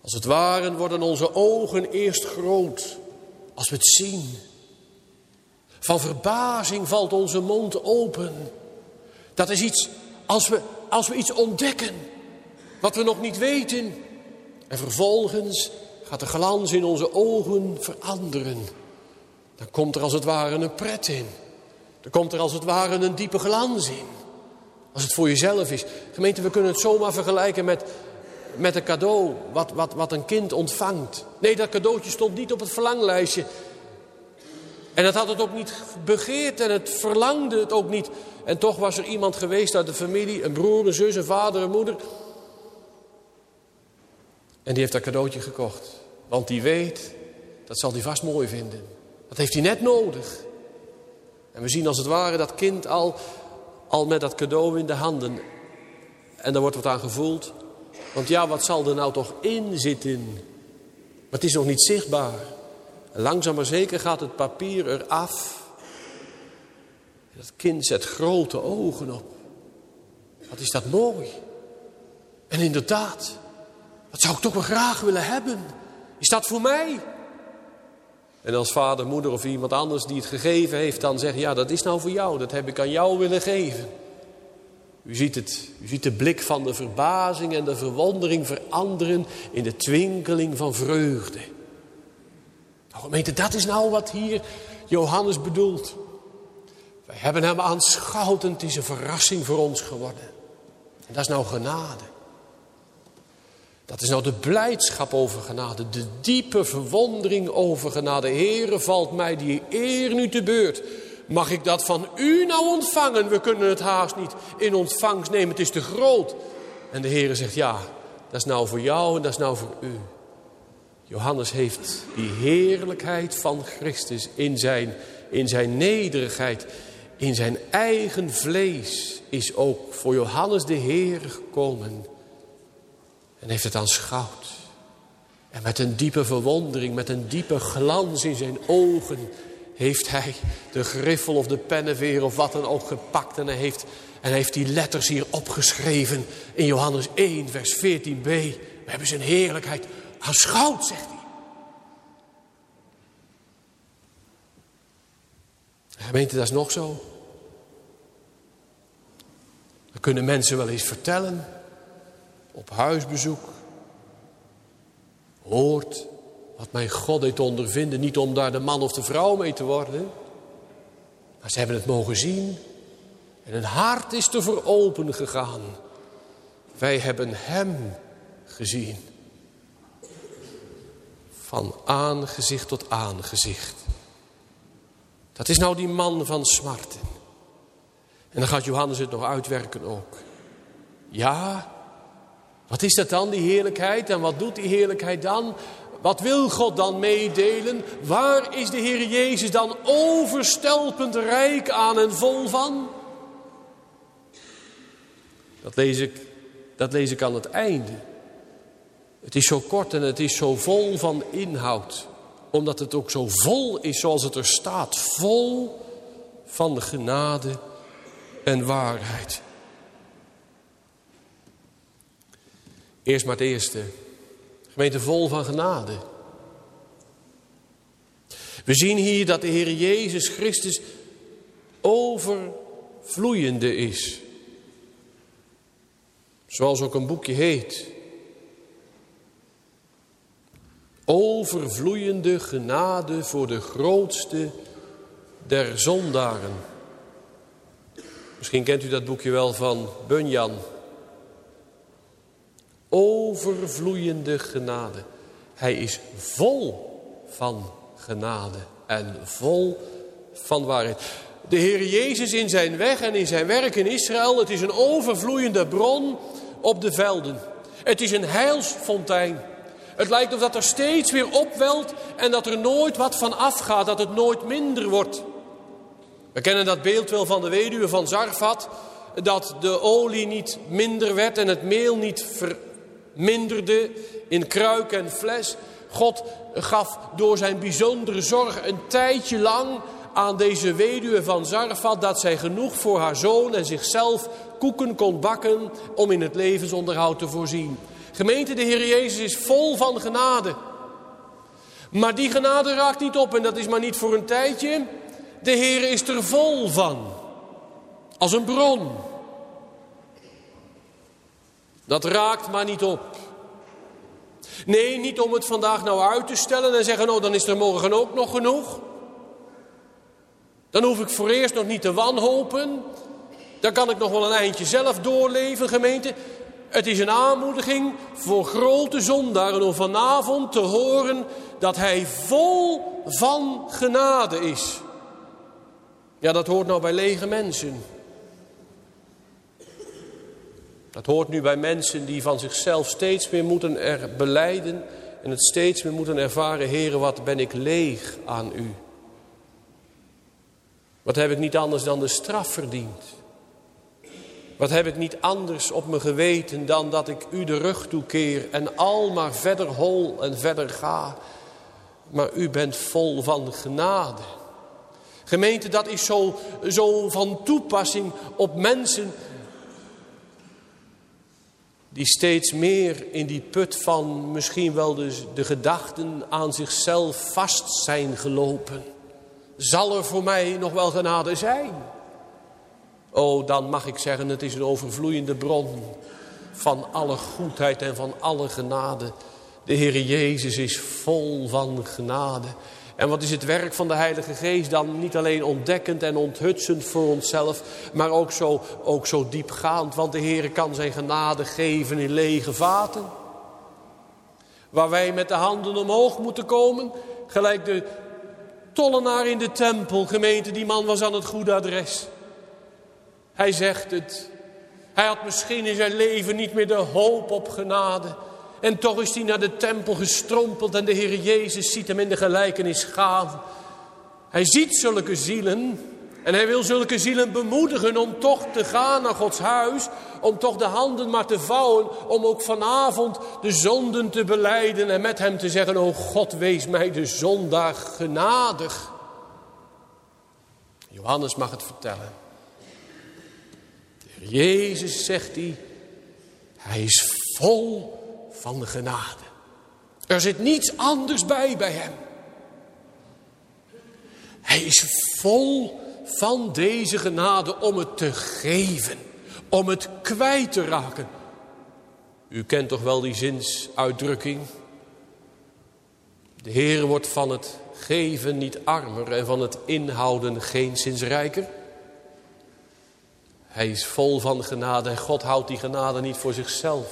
Als het ware worden onze ogen eerst groot als we het zien. Van verbazing valt onze mond open. Dat is iets, als we, als we iets ontdekken wat we nog niet weten. En vervolgens gaat de glans in onze ogen veranderen. Dan komt er als het ware een pret in. Dan komt er als het ware een diepe glans in. Als het voor jezelf is. Gemeente, we kunnen het zomaar vergelijken met, met een cadeau wat, wat, wat een kind ontvangt. Nee, dat cadeautje stond niet op het verlanglijstje. En dat had het ook niet begeerd en het verlangde het ook niet. En toch was er iemand geweest uit de familie, een broer, een zus, een vader, een moeder. En die heeft dat cadeautje gekocht. Want die weet, dat zal hij vast mooi vinden. Dat heeft hij net nodig. En we zien als het ware dat kind al, al met dat cadeau in de handen. En daar wordt wat aan gevoeld. Want ja, wat zal er nou toch in zitten? Maar het is nog niet zichtbaar. Langzaam maar zeker gaat het papier eraf. Dat kind zet grote ogen op. Wat is dat mooi. En inderdaad, dat zou ik toch wel graag willen hebben. Is dat voor mij? En als vader, moeder of iemand anders die het gegeven heeft, dan zegt: Ja, dat is nou voor jou, dat heb ik aan jou willen geven. U ziet het, u ziet de blik van de verbazing en de verwondering veranderen in de twinkeling van vreugde. Nou, gemeente, dat is nou wat hier Johannes bedoelt. Wij hebben hem aanschouwd en het is een verrassing voor ons geworden. En dat is nou genade. Dat is nou de blijdschap over genade, de diepe verwondering over genade. Heere, valt mij die eer nu te beurt. Mag ik dat van u nou ontvangen? We kunnen het haast niet in ontvangst nemen, het is te groot. En de Heere zegt, ja, dat is nou voor jou en dat is nou voor u. Johannes heeft die heerlijkheid van Christus in zijn, in zijn nederigheid, in zijn eigen vlees is ook voor Johannes de Heer gekomen. En heeft het aanschouwd. En met een diepe verwondering, met een diepe glans in zijn ogen... heeft hij de griffel of de pennenveer of wat dan ook gepakt. En hij heeft, en hij heeft die letters hier opgeschreven in Johannes 1, vers 14b. We hebben zijn heerlijkheid aanschouwd, zegt hij. Gemeente, dat is nog zo. Dat kunnen mensen wel eens vertellen. Op huisbezoek. Hoort wat mijn God heeft ondervinden. Niet om daar de man of de vrouw mee te worden. Maar ze hebben het mogen zien. En een hart is ervoor open gegaan. Wij hebben hem gezien. Van aangezicht tot aangezicht. Dat is nou die man van smarten. En dan gaat Johannes het nog uitwerken ook. Ja, wat is dat dan, die heerlijkheid? En wat doet die heerlijkheid dan? Wat wil God dan meedelen? Waar is de Heer Jezus dan overstelpend rijk aan en vol van? Dat lees ik, dat lees ik aan het einde. Het is zo kort en het is zo vol van inhoud. Omdat het ook zo vol is zoals het er staat. Vol van genade en waarheid. Eerst maar het eerste. Gemeente vol van genade. We zien hier dat de Heer Jezus Christus overvloeiende is. Zoals ook een boekje heet. Overvloeiende genade voor de grootste der zondaren. Misschien kent u dat boekje wel van Bunyan. Overvloeiende genade. Hij is vol van genade en vol van waarheid. De Heer Jezus in zijn weg en in zijn werk in Israël, het is een overvloeiende bron op de velden. Het is een heilsfontein. Het lijkt of dat er steeds weer opwelt en dat er nooit wat van afgaat, dat het nooit minder wordt. We kennen dat beeld wel van de weduwe van Zarfat, dat de olie niet minder werd en het meel niet verminderde in kruik en fles. God gaf door zijn bijzondere zorg een tijdje lang aan deze weduwe van Zarfat dat zij genoeg voor haar zoon en zichzelf koeken kon bakken om in het levensonderhoud te voorzien. Gemeente, de Heer Jezus is vol van genade. Maar die genade raakt niet op en dat is maar niet voor een tijdje. De Heer is er vol van. Als een bron. Dat raakt maar niet op. Nee, niet om het vandaag nou uit te stellen en zeggen, oh dan is er morgen ook nog genoeg. Dan hoef ik voor eerst nog niet te wanhopen. Dan kan ik nog wel een eindje zelf doorleven, gemeente. Het is een aanmoediging voor grote zondaren om vanavond te horen dat hij vol van genade is. Ja, dat hoort nou bij lege mensen. Dat hoort nu bij mensen die van zichzelf steeds meer moeten er beleiden en het steeds meer moeten ervaren, Heere, wat ben ik leeg aan u. Wat heb ik niet anders dan de straf verdiend? Wat heb ik niet anders op me geweten dan dat ik u de rug toekeer en al maar verder hol en verder ga. Maar u bent vol van genade. Gemeente, dat is zo, zo van toepassing op mensen die steeds meer in die put van misschien wel de, de gedachten aan zichzelf vast zijn gelopen. Zal er voor mij nog wel genade zijn? Oh, dan mag ik zeggen, het is een overvloeiende bron van alle goedheid en van alle genade. De Heer Jezus is vol van genade. En wat is het werk van de Heilige Geest dan? Niet alleen ontdekkend en onthutsend voor onszelf, maar ook zo, ook zo diepgaand. Want de Heer kan zijn genade geven in lege vaten. Waar wij met de handen omhoog moeten komen, gelijk de tollenaar in de tempel, gemeente, die man was aan het goede adres. Hij zegt het. Hij had misschien in zijn leven niet meer de hoop op genade. En toch is hij naar de tempel gestrompeld en de Heer Jezus ziet hem in de gelijkenis gaan. Hij ziet zulke zielen en hij wil zulke zielen bemoedigen om toch te gaan naar Gods huis. Om toch de handen maar te vouwen. Om ook vanavond de zonden te beleiden en met hem te zeggen, o God wees mij de zondaar genadig. Johannes mag het vertellen. Jezus zegt hij, hij is vol van de genade. Er zit niets anders bij bij hem. Hij is vol van deze genade om het te geven, om het kwijt te raken. U kent toch wel die zinsuitdrukking? De Heer wordt van het geven niet armer en van het inhouden geen sinds rijker. Hij is vol van genade en God houdt die genade niet voor zichzelf.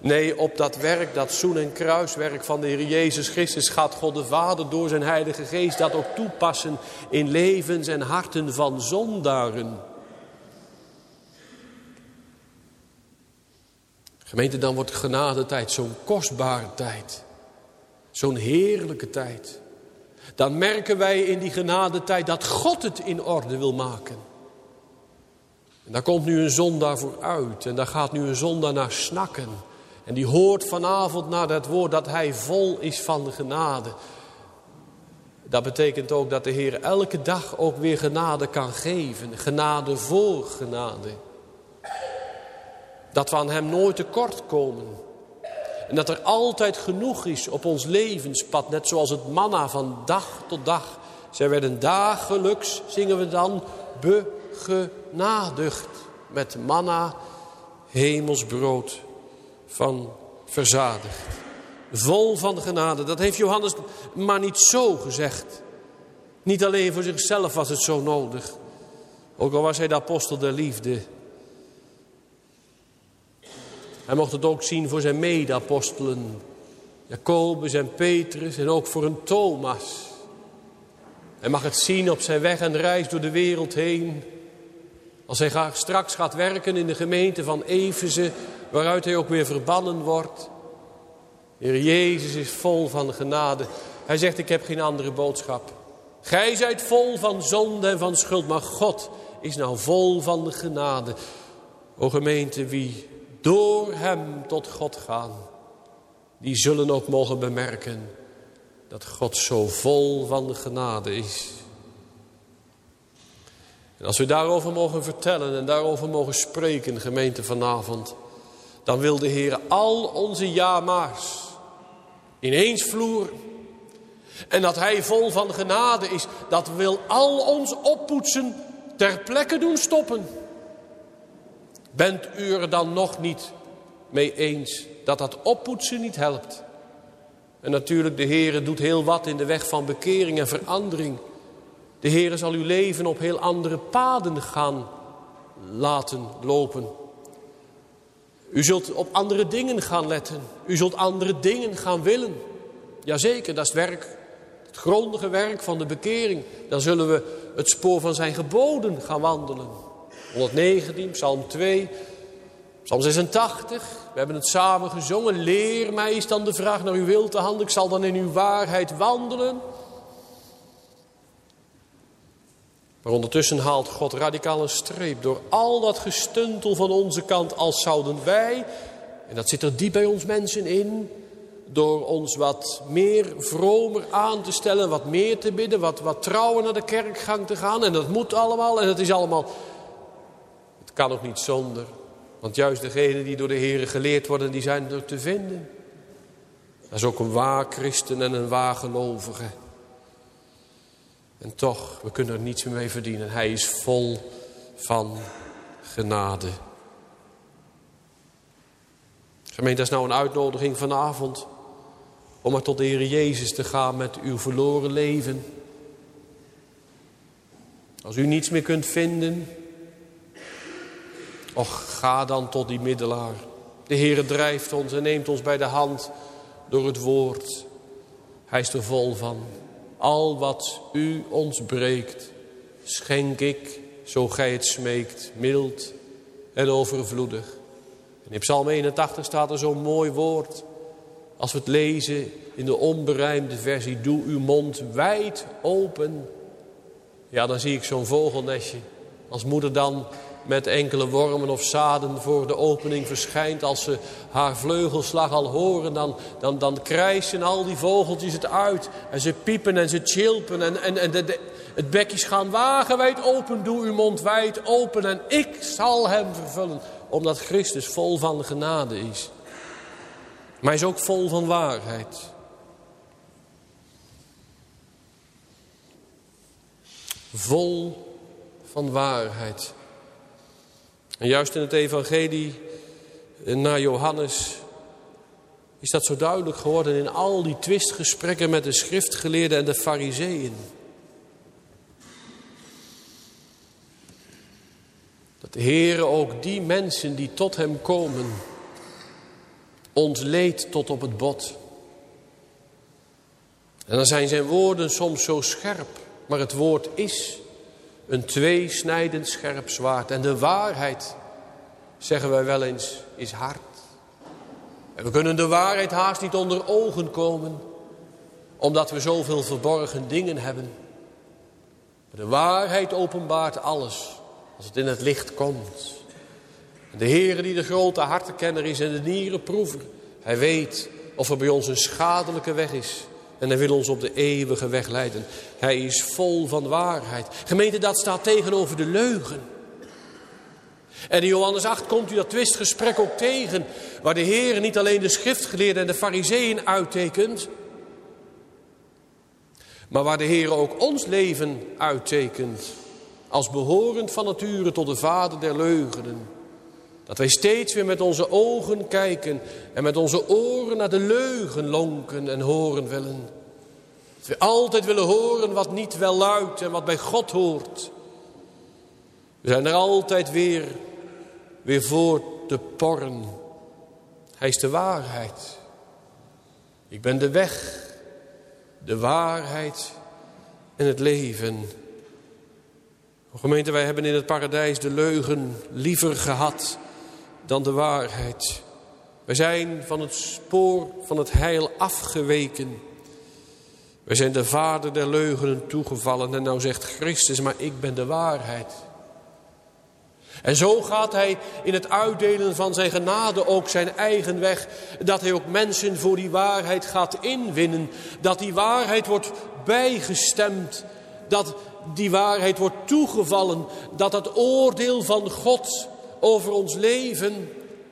Nee, op dat werk, dat zoen- en kruiswerk van de Heer Jezus Christus... gaat God de Vader door zijn Heilige Geest dat ook toepassen... in levens en harten van zondaren. Gemeente, dan wordt genadetijd zo'n kostbare tijd. Zo'n heerlijke tijd. Dan merken wij in die genadetijd dat God het in orde wil maken. Daar komt nu een zondaar voor uit. En daar gaat nu een zondaar naar snakken. En die hoort vanavond naar dat woord dat hij vol is van de genade. Dat betekent ook dat de Heer elke dag ook weer genade kan geven. Genade voor genade. Dat we aan hem nooit tekort komen. En dat er altijd genoeg is op ons levenspad. Net zoals het manna van dag tot dag. Zij werden dagelijks, zingen we dan, begenadigd. Met manna, hemelsbrood van verzadigd. Vol van genade. Dat heeft Johannes maar niet zo gezegd. Niet alleen voor zichzelf was het zo nodig. Ook al was hij de apostel der liefde. Hij mocht het ook zien voor zijn mede-apostelen. Jacobus en Petrus en ook voor een Thomas. Hij mag het zien op zijn weg en reis door de wereld heen. Als hij straks gaat werken in de gemeente van Efeze, waaruit hij ook weer verbannen wordt. Heer Jezus is vol van genade. Hij zegt, ik heb geen andere boodschap. Gij zijt vol van zonde en van schuld, maar God is nou vol van de genade. O gemeente, wie door hem tot God gaan, die zullen ook mogen bemerken dat God zo vol van de genade is. En als we daarover mogen vertellen en daarover mogen spreken, gemeente vanavond, dan wil de Heer al onze ja-maars ineens vloeren. En dat Hij vol van genade is, dat wil al ons oppoetsen ter plekke doen stoppen. Bent u er dan nog niet mee eens dat dat oppoetsen niet helpt? En natuurlijk, de Heer doet heel wat in de weg van bekering en verandering. De Heer zal uw leven op heel andere paden gaan laten lopen. U zult op andere dingen gaan letten. U zult andere dingen gaan willen. Jazeker, dat is werk. Het grondige werk van de bekering. Dan zullen we het spoor van zijn geboden gaan wandelen. 119, Psalm 2, Psalm 86. We hebben het samen gezongen. Leer mij is dan de vraag naar uw wil te handelen. Ik zal dan in uw waarheid wandelen. Maar ondertussen haalt God radicaal een streep door al dat gestuntel van onze kant. Als zouden wij, en dat zit er diep bij ons mensen in, door ons wat meer vromer aan te stellen, wat meer te bidden, wat, wat trouwer naar de kerkgang te gaan. En dat moet allemaal en dat is allemaal, het kan ook niet zonder. Want juist degenen die door de Heer geleerd worden, die zijn er te vinden. Dat is ook een waar christen en een waar gelovige. En toch, we kunnen er niets mee verdienen. Hij is vol van genade. Gemeente, dat is nou een uitnodiging vanavond. Om maar tot de Heer Jezus te gaan met uw verloren leven. Als u niets meer kunt vinden. Och, ga dan tot die middelaar. De Heer drijft ons en neemt ons bij de hand door het woord. Hij is er vol van. Al wat u ons breekt, schenk ik, zo gij het smeekt, mild en overvloedig. In Psalm 81 staat er zo'n mooi woord. Als we het lezen in de onberijmde versie, doe uw mond wijd open. Ja, dan zie ik zo'n vogelnestje. Als moeder dan met enkele wormen of zaden voor de opening verschijnt. Als ze haar vleugelslag al horen, dan, dan, dan krijsen al die vogeltjes het uit. En ze piepen en ze chilpen en, en, en de, het bekjes gaan wagenwijd open. Doe uw mond wijd open en ik zal hem vervullen. Omdat Christus vol van genade is. Maar hij is ook vol van waarheid. Vol van waarheid. En juist in het evangelie naar Johannes is dat zo duidelijk geworden in al die twistgesprekken met de schriftgeleerden en de fariseeën. Dat de Heere ook die mensen die tot hem komen ontleed tot op het bot. En dan zijn zijn woorden soms zo scherp, maar het woord is een tweesnijdend scherp zwaard. En de waarheid, zeggen wij wel eens, is hard. En we kunnen de waarheid haast niet onder ogen komen, omdat we zoveel verborgen dingen hebben. Maar de waarheid openbaart alles, als het in het licht komt. De Heere die de grote hartenkenner is en de nierenproever, hij weet of er bij ons een schadelijke weg is en hij wil ons op de eeuwige weg leiden. Hij is vol van waarheid. Gemeente, dat staat tegenover de leugen. En in Johannes 8 komt u dat twistgesprek ook tegen. Waar de Heer niet alleen de schriftgeleerden en de fariseeën uittekent. Maar waar de Heer ook ons leven uittekent. Als behorend van nature tot de vader der leugenen. Dat wij steeds weer met onze ogen kijken en met onze oren naar de leugen lonken en horen willen. Dat we altijd willen horen wat niet wel luidt en wat bij God hoort. We zijn er altijd weer, weer voor te porren. Hij is de waarheid. Ik ben de weg, de waarheid en het leven. Gemeente, wij hebben in het paradijs de leugen liever gehad dan de waarheid. Wij zijn van het spoor van het heil afgeweken. Wij zijn de vader der leugenen toegevallen. En nou zegt Christus, maar ik ben de waarheid. En zo gaat hij in het uitdelen van zijn genade ook zijn eigen weg. Dat hij ook mensen voor die waarheid gaat inwinnen. Dat die waarheid wordt bijgestemd. Dat die waarheid wordt toegevallen. Dat het oordeel van God over ons leven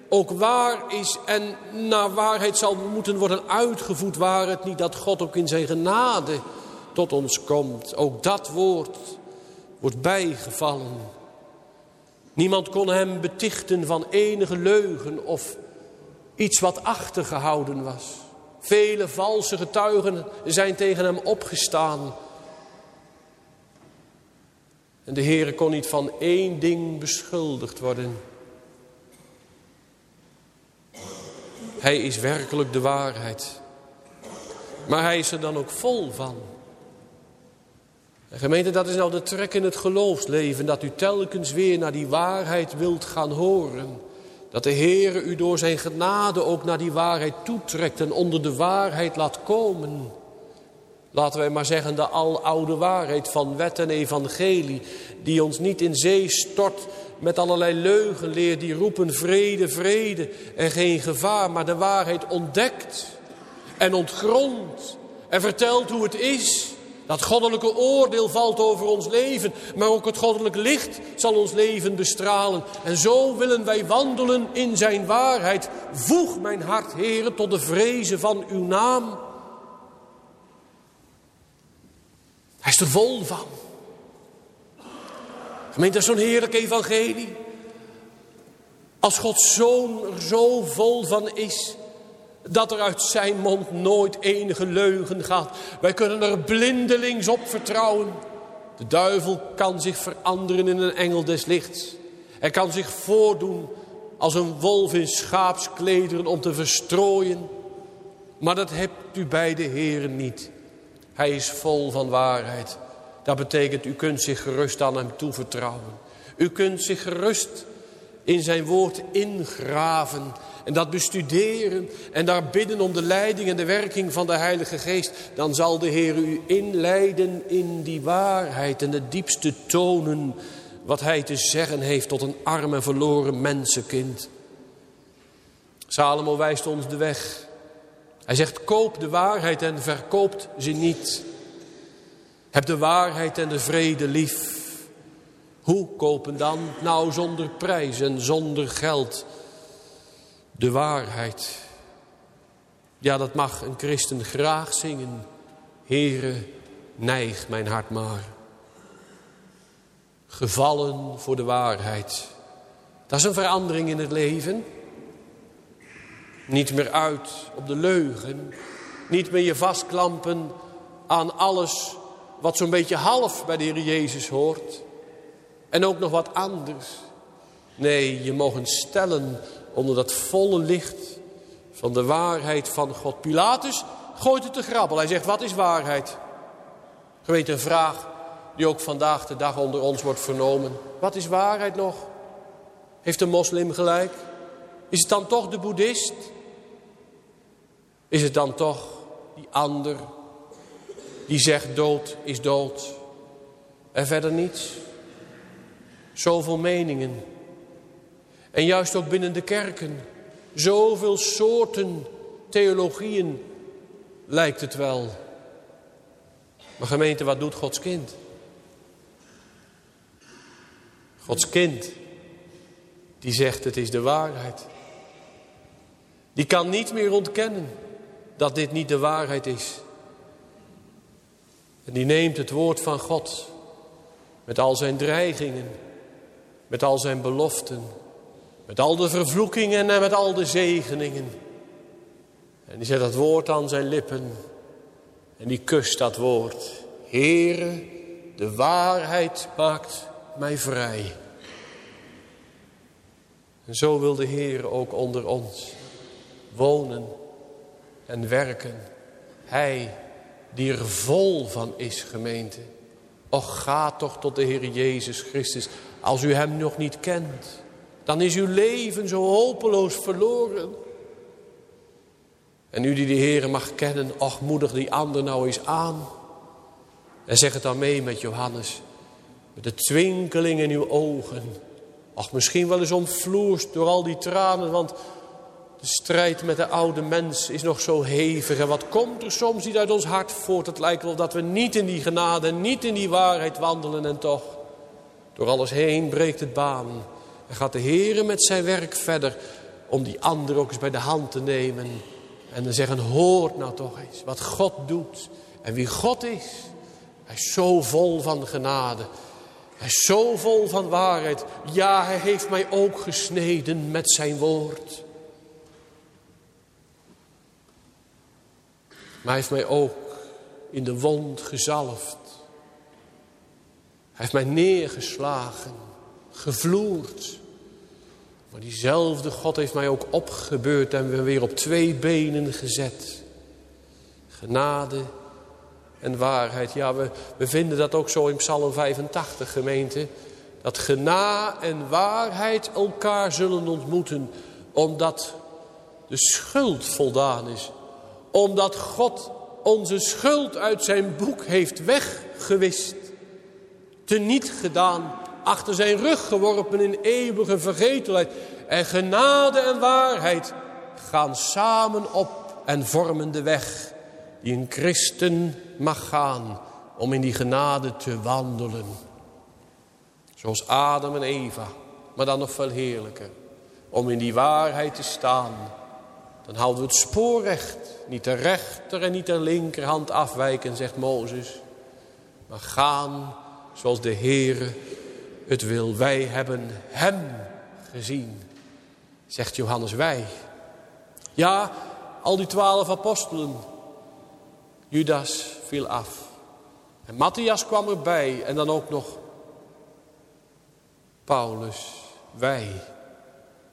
ook waar is en naar waarheid zal moeten worden uitgevoerd, waar het niet dat God ook in zijn genade tot ons komt. Ook dat woord wordt bijgevallen. Niemand kon hem betichten van enige leugen of iets wat achtergehouden was. Vele valse getuigen zijn tegen hem opgestaan. En de Heer kon niet van één ding beschuldigd worden. Hij is werkelijk de waarheid. Maar hij is er dan ook vol van. En gemeente, dat is nou de trek in het geloofsleven. Dat u telkens weer naar die waarheid wilt gaan horen. Dat de Heer u door zijn genade ook naar die waarheid toetrekt en onder de waarheid laat komen. Laten wij maar zeggen de aloude waarheid van wet en evangelie. Die ons niet in zee stort met allerlei leugenleer die roepen vrede, vrede en geen gevaar. Maar de waarheid ontdekt en ontgrondt en vertelt hoe het is. Dat goddelijke oordeel valt over ons leven, maar ook het goddelijk licht zal ons leven bestralen. En zo willen wij wandelen in zijn waarheid. Voeg mijn hart, heren, tot de vrezen van uw naam. Hij is er vol van. Gemeente, dat is zo'n heerlijk evangelie. Als God zoon er zo vol van is, dat er uit zijn mond nooit enige leugen gaat. Wij kunnen er blindelings op vertrouwen. De duivel kan zich veranderen in een engel des lichts. Hij kan zich voordoen als een wolf in schaapsklederen om te verstrooien. Maar dat hebt u bij de Heeren niet. Hij is vol van waarheid. Dat betekent, u kunt zich gerust aan hem toevertrouwen. U kunt zich gerust in zijn woord ingraven en dat bestuderen en daar bidden om de leiding en de werking van de Heilige Geest, dan zal de Heer u inleiden in die waarheid en de diepste tonen wat Hij te zeggen heeft tot een arm en verloren mensenkind. Salomo wijst ons de weg. Hij zegt, koop de waarheid en verkoopt ze niet. Heb de waarheid en de vrede lief. Hoe kopen dan? Nou, zonder prijs en zonder geld. De waarheid. Ja, dat mag een christen graag zingen. Heere, neig mijn hart maar. Gevallen voor de waarheid. Dat is een verandering in het leven. Niet meer uit op de leugen. Niet meer je vastklampen aan alles wat zo'n beetje half bij de Heer Jezus hoort. En ook nog wat anders. Nee, je mag stellen onder dat volle licht van de waarheid van God. Pilatus gooit het te grabbel. Hij zegt, wat is waarheid? Gemeente, een vraag die ook vandaag de dag onder ons wordt vernomen. Wat is waarheid nog? Heeft de moslim gelijk? Is het dan toch de boeddhist? Is het dan toch die ander die zegt dood is dood en verder niets? Zoveel meningen. En juist ook binnen de kerken. Zoveel soorten theologieën lijkt het wel. Maar gemeente, wat doet Gods kind? Gods kind, die zegt het is de waarheid. Die kan niet meer ontkennen dat dit niet de waarheid is. En die neemt het woord van God met al zijn dreigingen, met al zijn beloften, met al de vervloekingen en met al de zegeningen. En die zet dat woord aan zijn lippen en die kust dat woord. Heere, de waarheid maakt mij vrij. En zo wil de Heer ook onder ons wonen en werken. Hij die er vol van is, gemeente. Och, ga toch tot de Heer Jezus Christus. Als u hem nog niet kent, dan is uw leven zo hopeloos verloren. En u die de Heer mag kennen, och, moedig die ander nou eens aan. En zeg het dan mee met Johannes. Met de twinkeling in uw ogen. Ach, misschien wel eens omvloerst door al die tranen, want de strijd met de oude mens is nog zo hevig. En wat komt er soms niet uit ons hart voort? Het lijkt wel dat we niet in die genade, niet in die waarheid wandelen en toch. Door alles heen breekt het baan. En gaat de Heer met zijn werk verder om die ander ook eens bij de hand te nemen. En te zeggen, hoort nou toch eens wat God doet en wie God is. Hij is zo vol van genade. Hij is zo vol van waarheid. Ja, hij heeft mij ook gesneden met zijn woord. Maar hij heeft mij ook in de wond gezalfd. Hij heeft mij neergeslagen, gevloerd. Maar diezelfde God heeft mij ook opgebeurd en weer op twee benen gezet. Genade en waarheid. Ja, we, we vinden dat ook zo in Psalm 85, gemeente. Dat gena en waarheid elkaar zullen ontmoeten. Omdat de schuld voldaan is. Omdat God onze schuld uit zijn boek heeft weggewist. Teniet gedaan. Achter zijn rug geworpen in eeuwige vergetelheid. En genade en waarheid gaan samen op en vormen de weg die een christen mag gaan om in die genade te wandelen. Zoals Adam en Eva, maar dan nog veel heerlijker. Om in die waarheid te staan. Dan houden we het spoor recht. Niet de rechter en niet de linkerhand afwijken, zegt Mozes. Maar gaan zoals de Heere het wil. Wij hebben hem gezien, zegt Johannes wij. Ja, al die twaalf apostelen Judas viel af. En Matthias kwam erbij en dan ook nog Paulus, wij.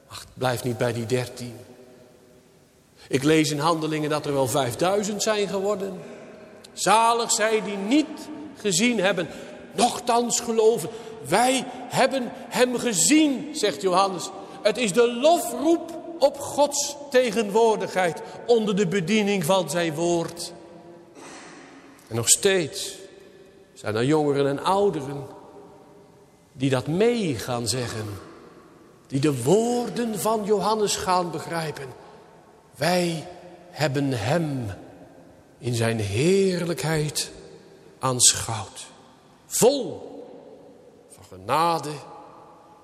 Ach, blijf niet bij die dertien. Ik lees in handelingen dat er wel vijfduizend zijn geworden. Zalig zij die niet gezien hebben, nochtans geloven. Wij hebben hem gezien, zegt Johannes. Het is de lofroep op Gods tegenwoordigheid onder de bediening van zijn woord. En nog steeds zijn er jongeren en ouderen die dat mee gaan zeggen. Die de woorden van Johannes gaan begrijpen. Wij hebben hem in zijn heerlijkheid aanschouwd. Vol van genade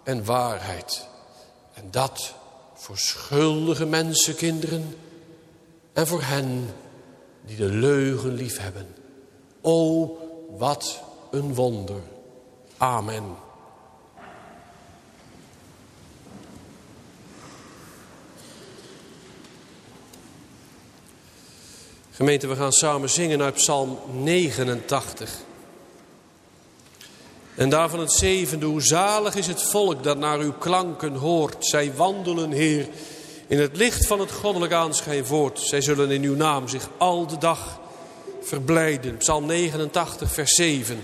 en waarheid. En dat voor schuldige mensenkinderen en voor hen die de leugen lief hebben. O, wat een wonder. Amen. Gemeente, we gaan samen zingen uit Psalm 89. En daarvan het zevende, hoe zalig is het volk dat naar uw klanken hoort. Zij wandelen, Heer, in het licht van het goddelijk aanschijn voort. Zij zullen in uw naam zich al de dag verblijden. Psalm 89, vers 7.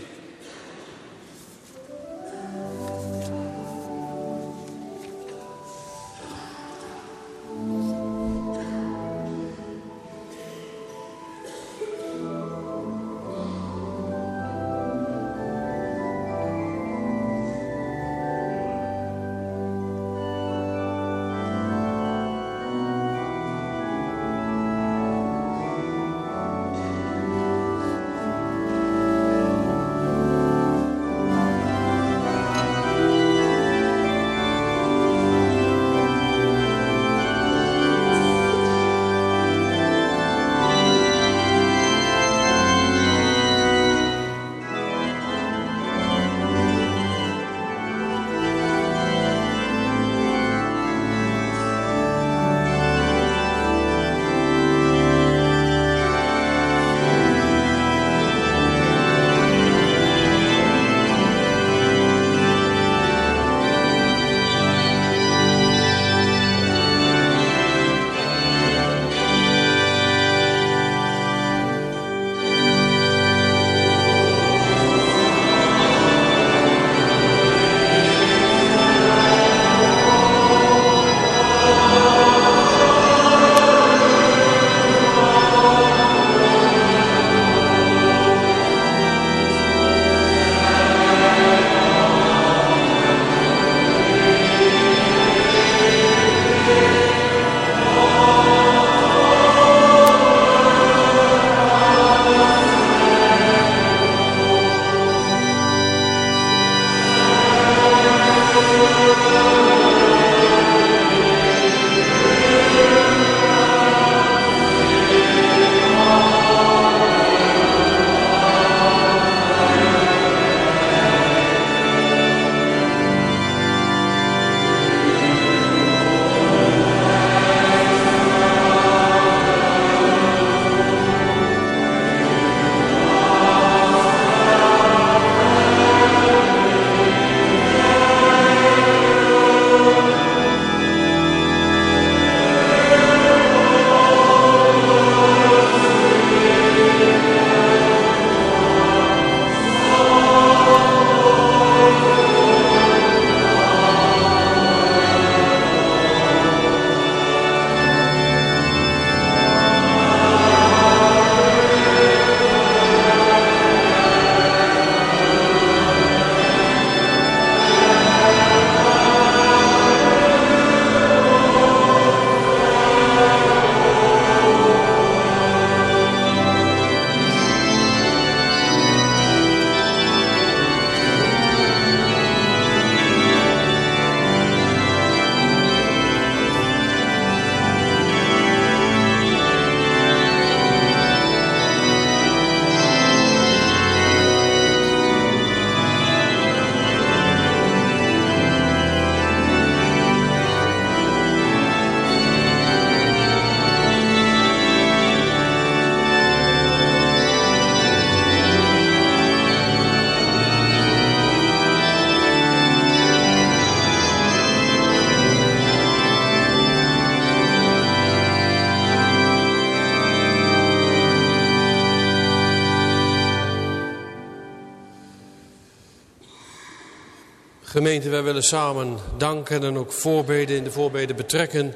Wij willen samen danken en ook voorbeden in de voorbeden betrekken.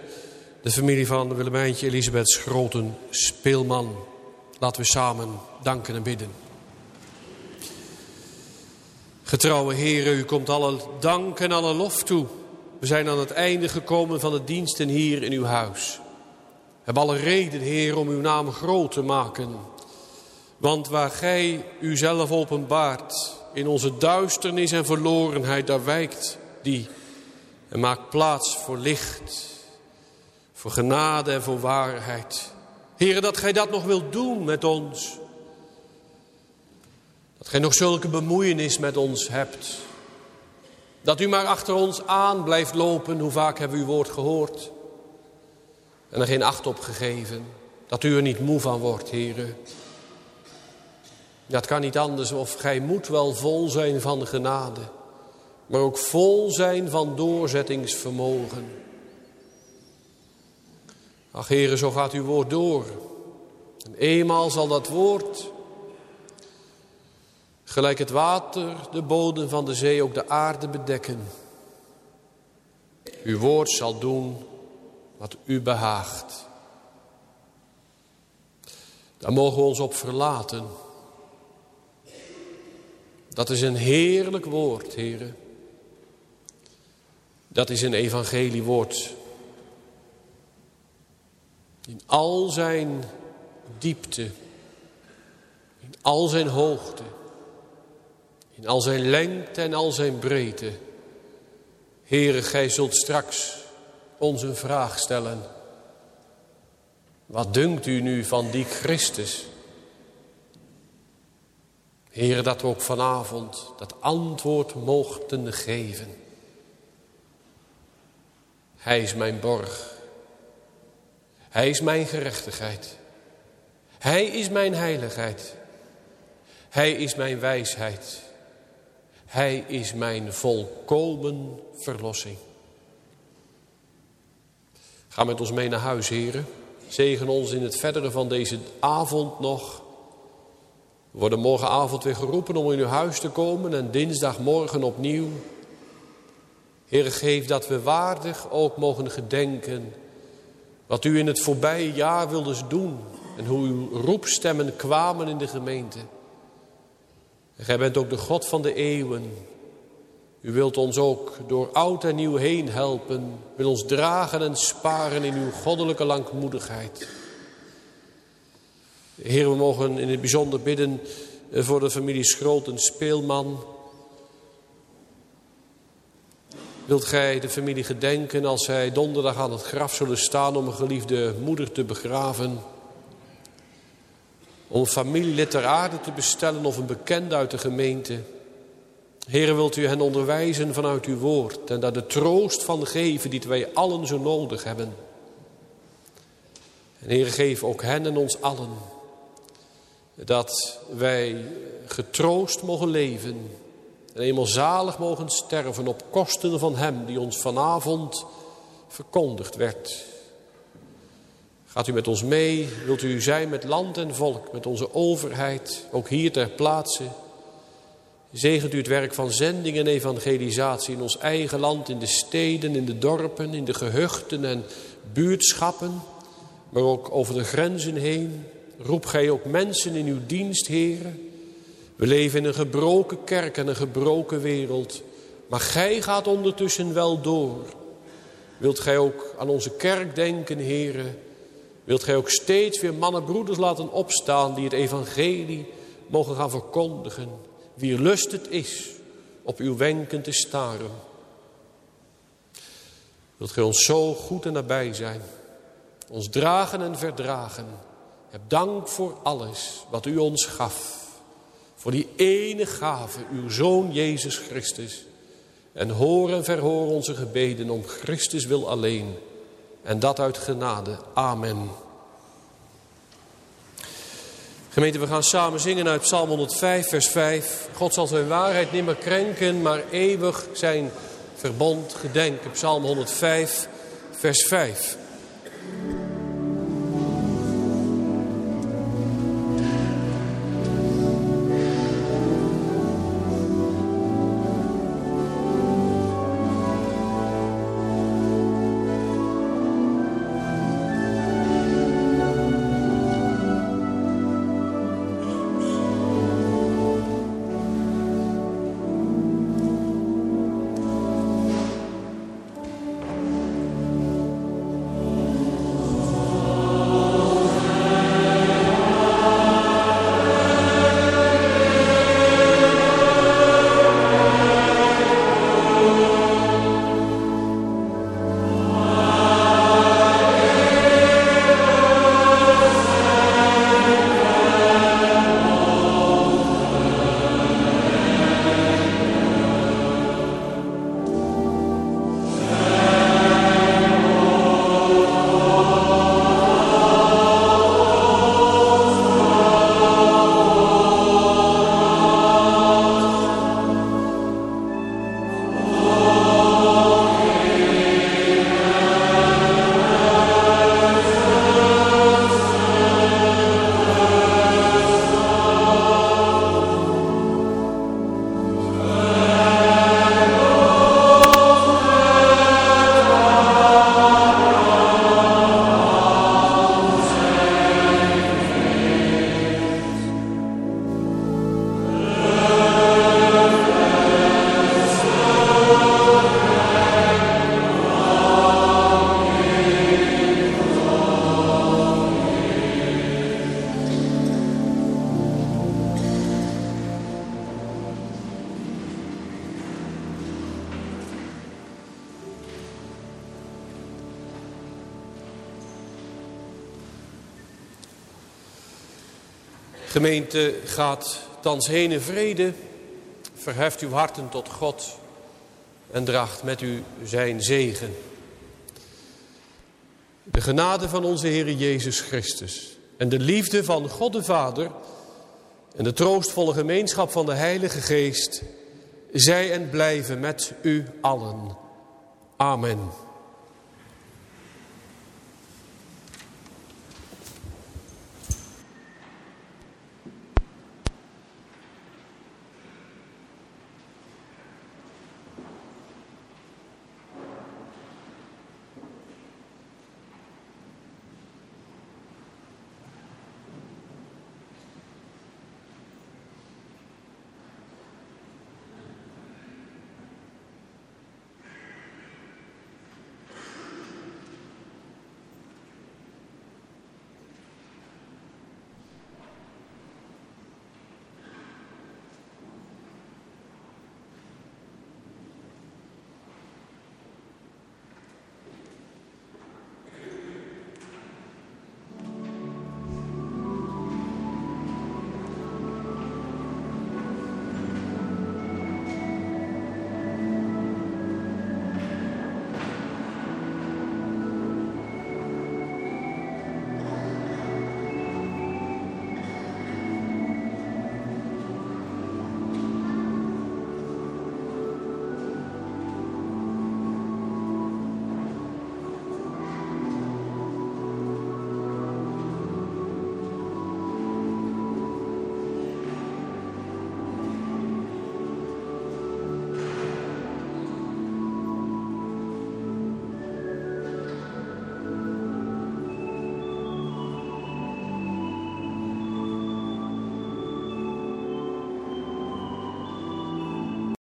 De familie van Willemijntje Elisabeth Schroten Speelman. Laten we samen danken en bidden. Getrouwe heren, u komt alle dank en alle lof toe. We zijn aan het einde gekomen van de diensten hier in uw huis. We hebben alle reden, Heer, om uw naam groot te maken. Want waar gij uzelf openbaart in onze duisternis en verlorenheid, daar wijkt die en maakt plaats voor licht, voor genade en voor waarheid. Heren, dat gij dat nog wilt doen met ons. Dat gij nog zulke bemoeienis met ons hebt. Dat u maar achter ons aan blijft lopen. Hoe vaak hebben we uw woord gehoord. En er geen acht op gegeven. Dat u er niet moe van wordt, heren. Dat kan niet anders of gij moet wel vol zijn van genade. Maar ook vol zijn van doorzettingsvermogen. Ach heren, zo gaat uw woord door. En eenmaal zal dat woord, gelijk het water, de bodem van de zee, ook de aarde bedekken. Uw woord zal doen wat u behaagt. Daar mogen we ons op verlaten. Dat is een heerlijk woord, heren. Dat is een evangeliewoord. In al zijn diepte, in al zijn hoogte, in al zijn lengte en al zijn breedte. Heere, gij zult straks ons een vraag stellen. Wat dunkt u nu van die Christus? Heere, dat we ook vanavond dat antwoord mochten geven. Hij is mijn borg. Hij is mijn gerechtigheid. Hij is mijn heiligheid. Hij is mijn wijsheid. Hij is mijn volkomen verlossing. Ga met ons mee naar huis, heren. Zegen ons in het verdere van deze avond nog. We worden morgenavond weer geroepen om in uw huis te komen en dinsdagmorgen opnieuw. Heer, geef dat we waardig ook mogen gedenken wat u in het voorbije jaar wilde doen en hoe uw roepstemmen kwamen in de gemeente. En gij bent ook de God van de eeuwen. U wilt ons ook door oud en nieuw heen helpen, wil ons dragen en sparen in uw goddelijke langmoedigheid. Heer, we mogen in het bijzonder bidden eh, voor de familie Schroot en Speelman. Wilt gij de familie gedenken als zij donderdag aan het graf zullen staan om een geliefde moeder te begraven? Om een familielid aarde te bestellen of een bekende uit de gemeente? Heer, wilt u hen onderwijzen vanuit uw woord en daar de troost van geven die wij allen zo nodig hebben? En Heer, geef ook hen en ons allen dat wij getroost mogen leven en eenmaal zalig mogen sterven op kosten van hem die ons vanavond verkondigd werd. Gaat u met ons mee? Wilt u zijn met land en volk, met onze overheid, ook hier ter plaatse? Zegent u het werk van zending en evangelisatie in ons eigen land, in de steden, in de dorpen, in de gehuchten en buurtschappen, maar ook over de grenzen heen. Roep gij ook mensen in uw dienst, heren. We leven in een gebroken kerk en een gebroken wereld. Maar gij gaat ondertussen wel door. Wilt gij ook aan onze kerk denken, heren? Wilt gij ook steeds weer mannen broeders laten opstaan die het evangelie mogen gaan verkondigen? Wie lust het is op uw wenken te staren. Wilt gij ons zo goed en nabij zijn? Ons dragen en verdragen. Heb dank voor alles wat u ons gaf. Voor die ene gave, uw Zoon Jezus Christus. En hoor en verhoor onze gebeden om Christus wil alleen. En dat uit genade. Amen. Gemeente, we gaan samen zingen uit Psalm 105, vers 5. God zal zijn waarheid nimmer krenken, maar eeuwig zijn verbond gedenken. Psalm 105, vers 5. Gaat thans heen in vrede. Verheft uw harten tot God en draagt met u zijn zegen. De genade van onze Heer Jezus Christus en de liefde van God de Vader en de troostvolle gemeenschap van de Heilige Geest, zij en blijven met u allen. Amen.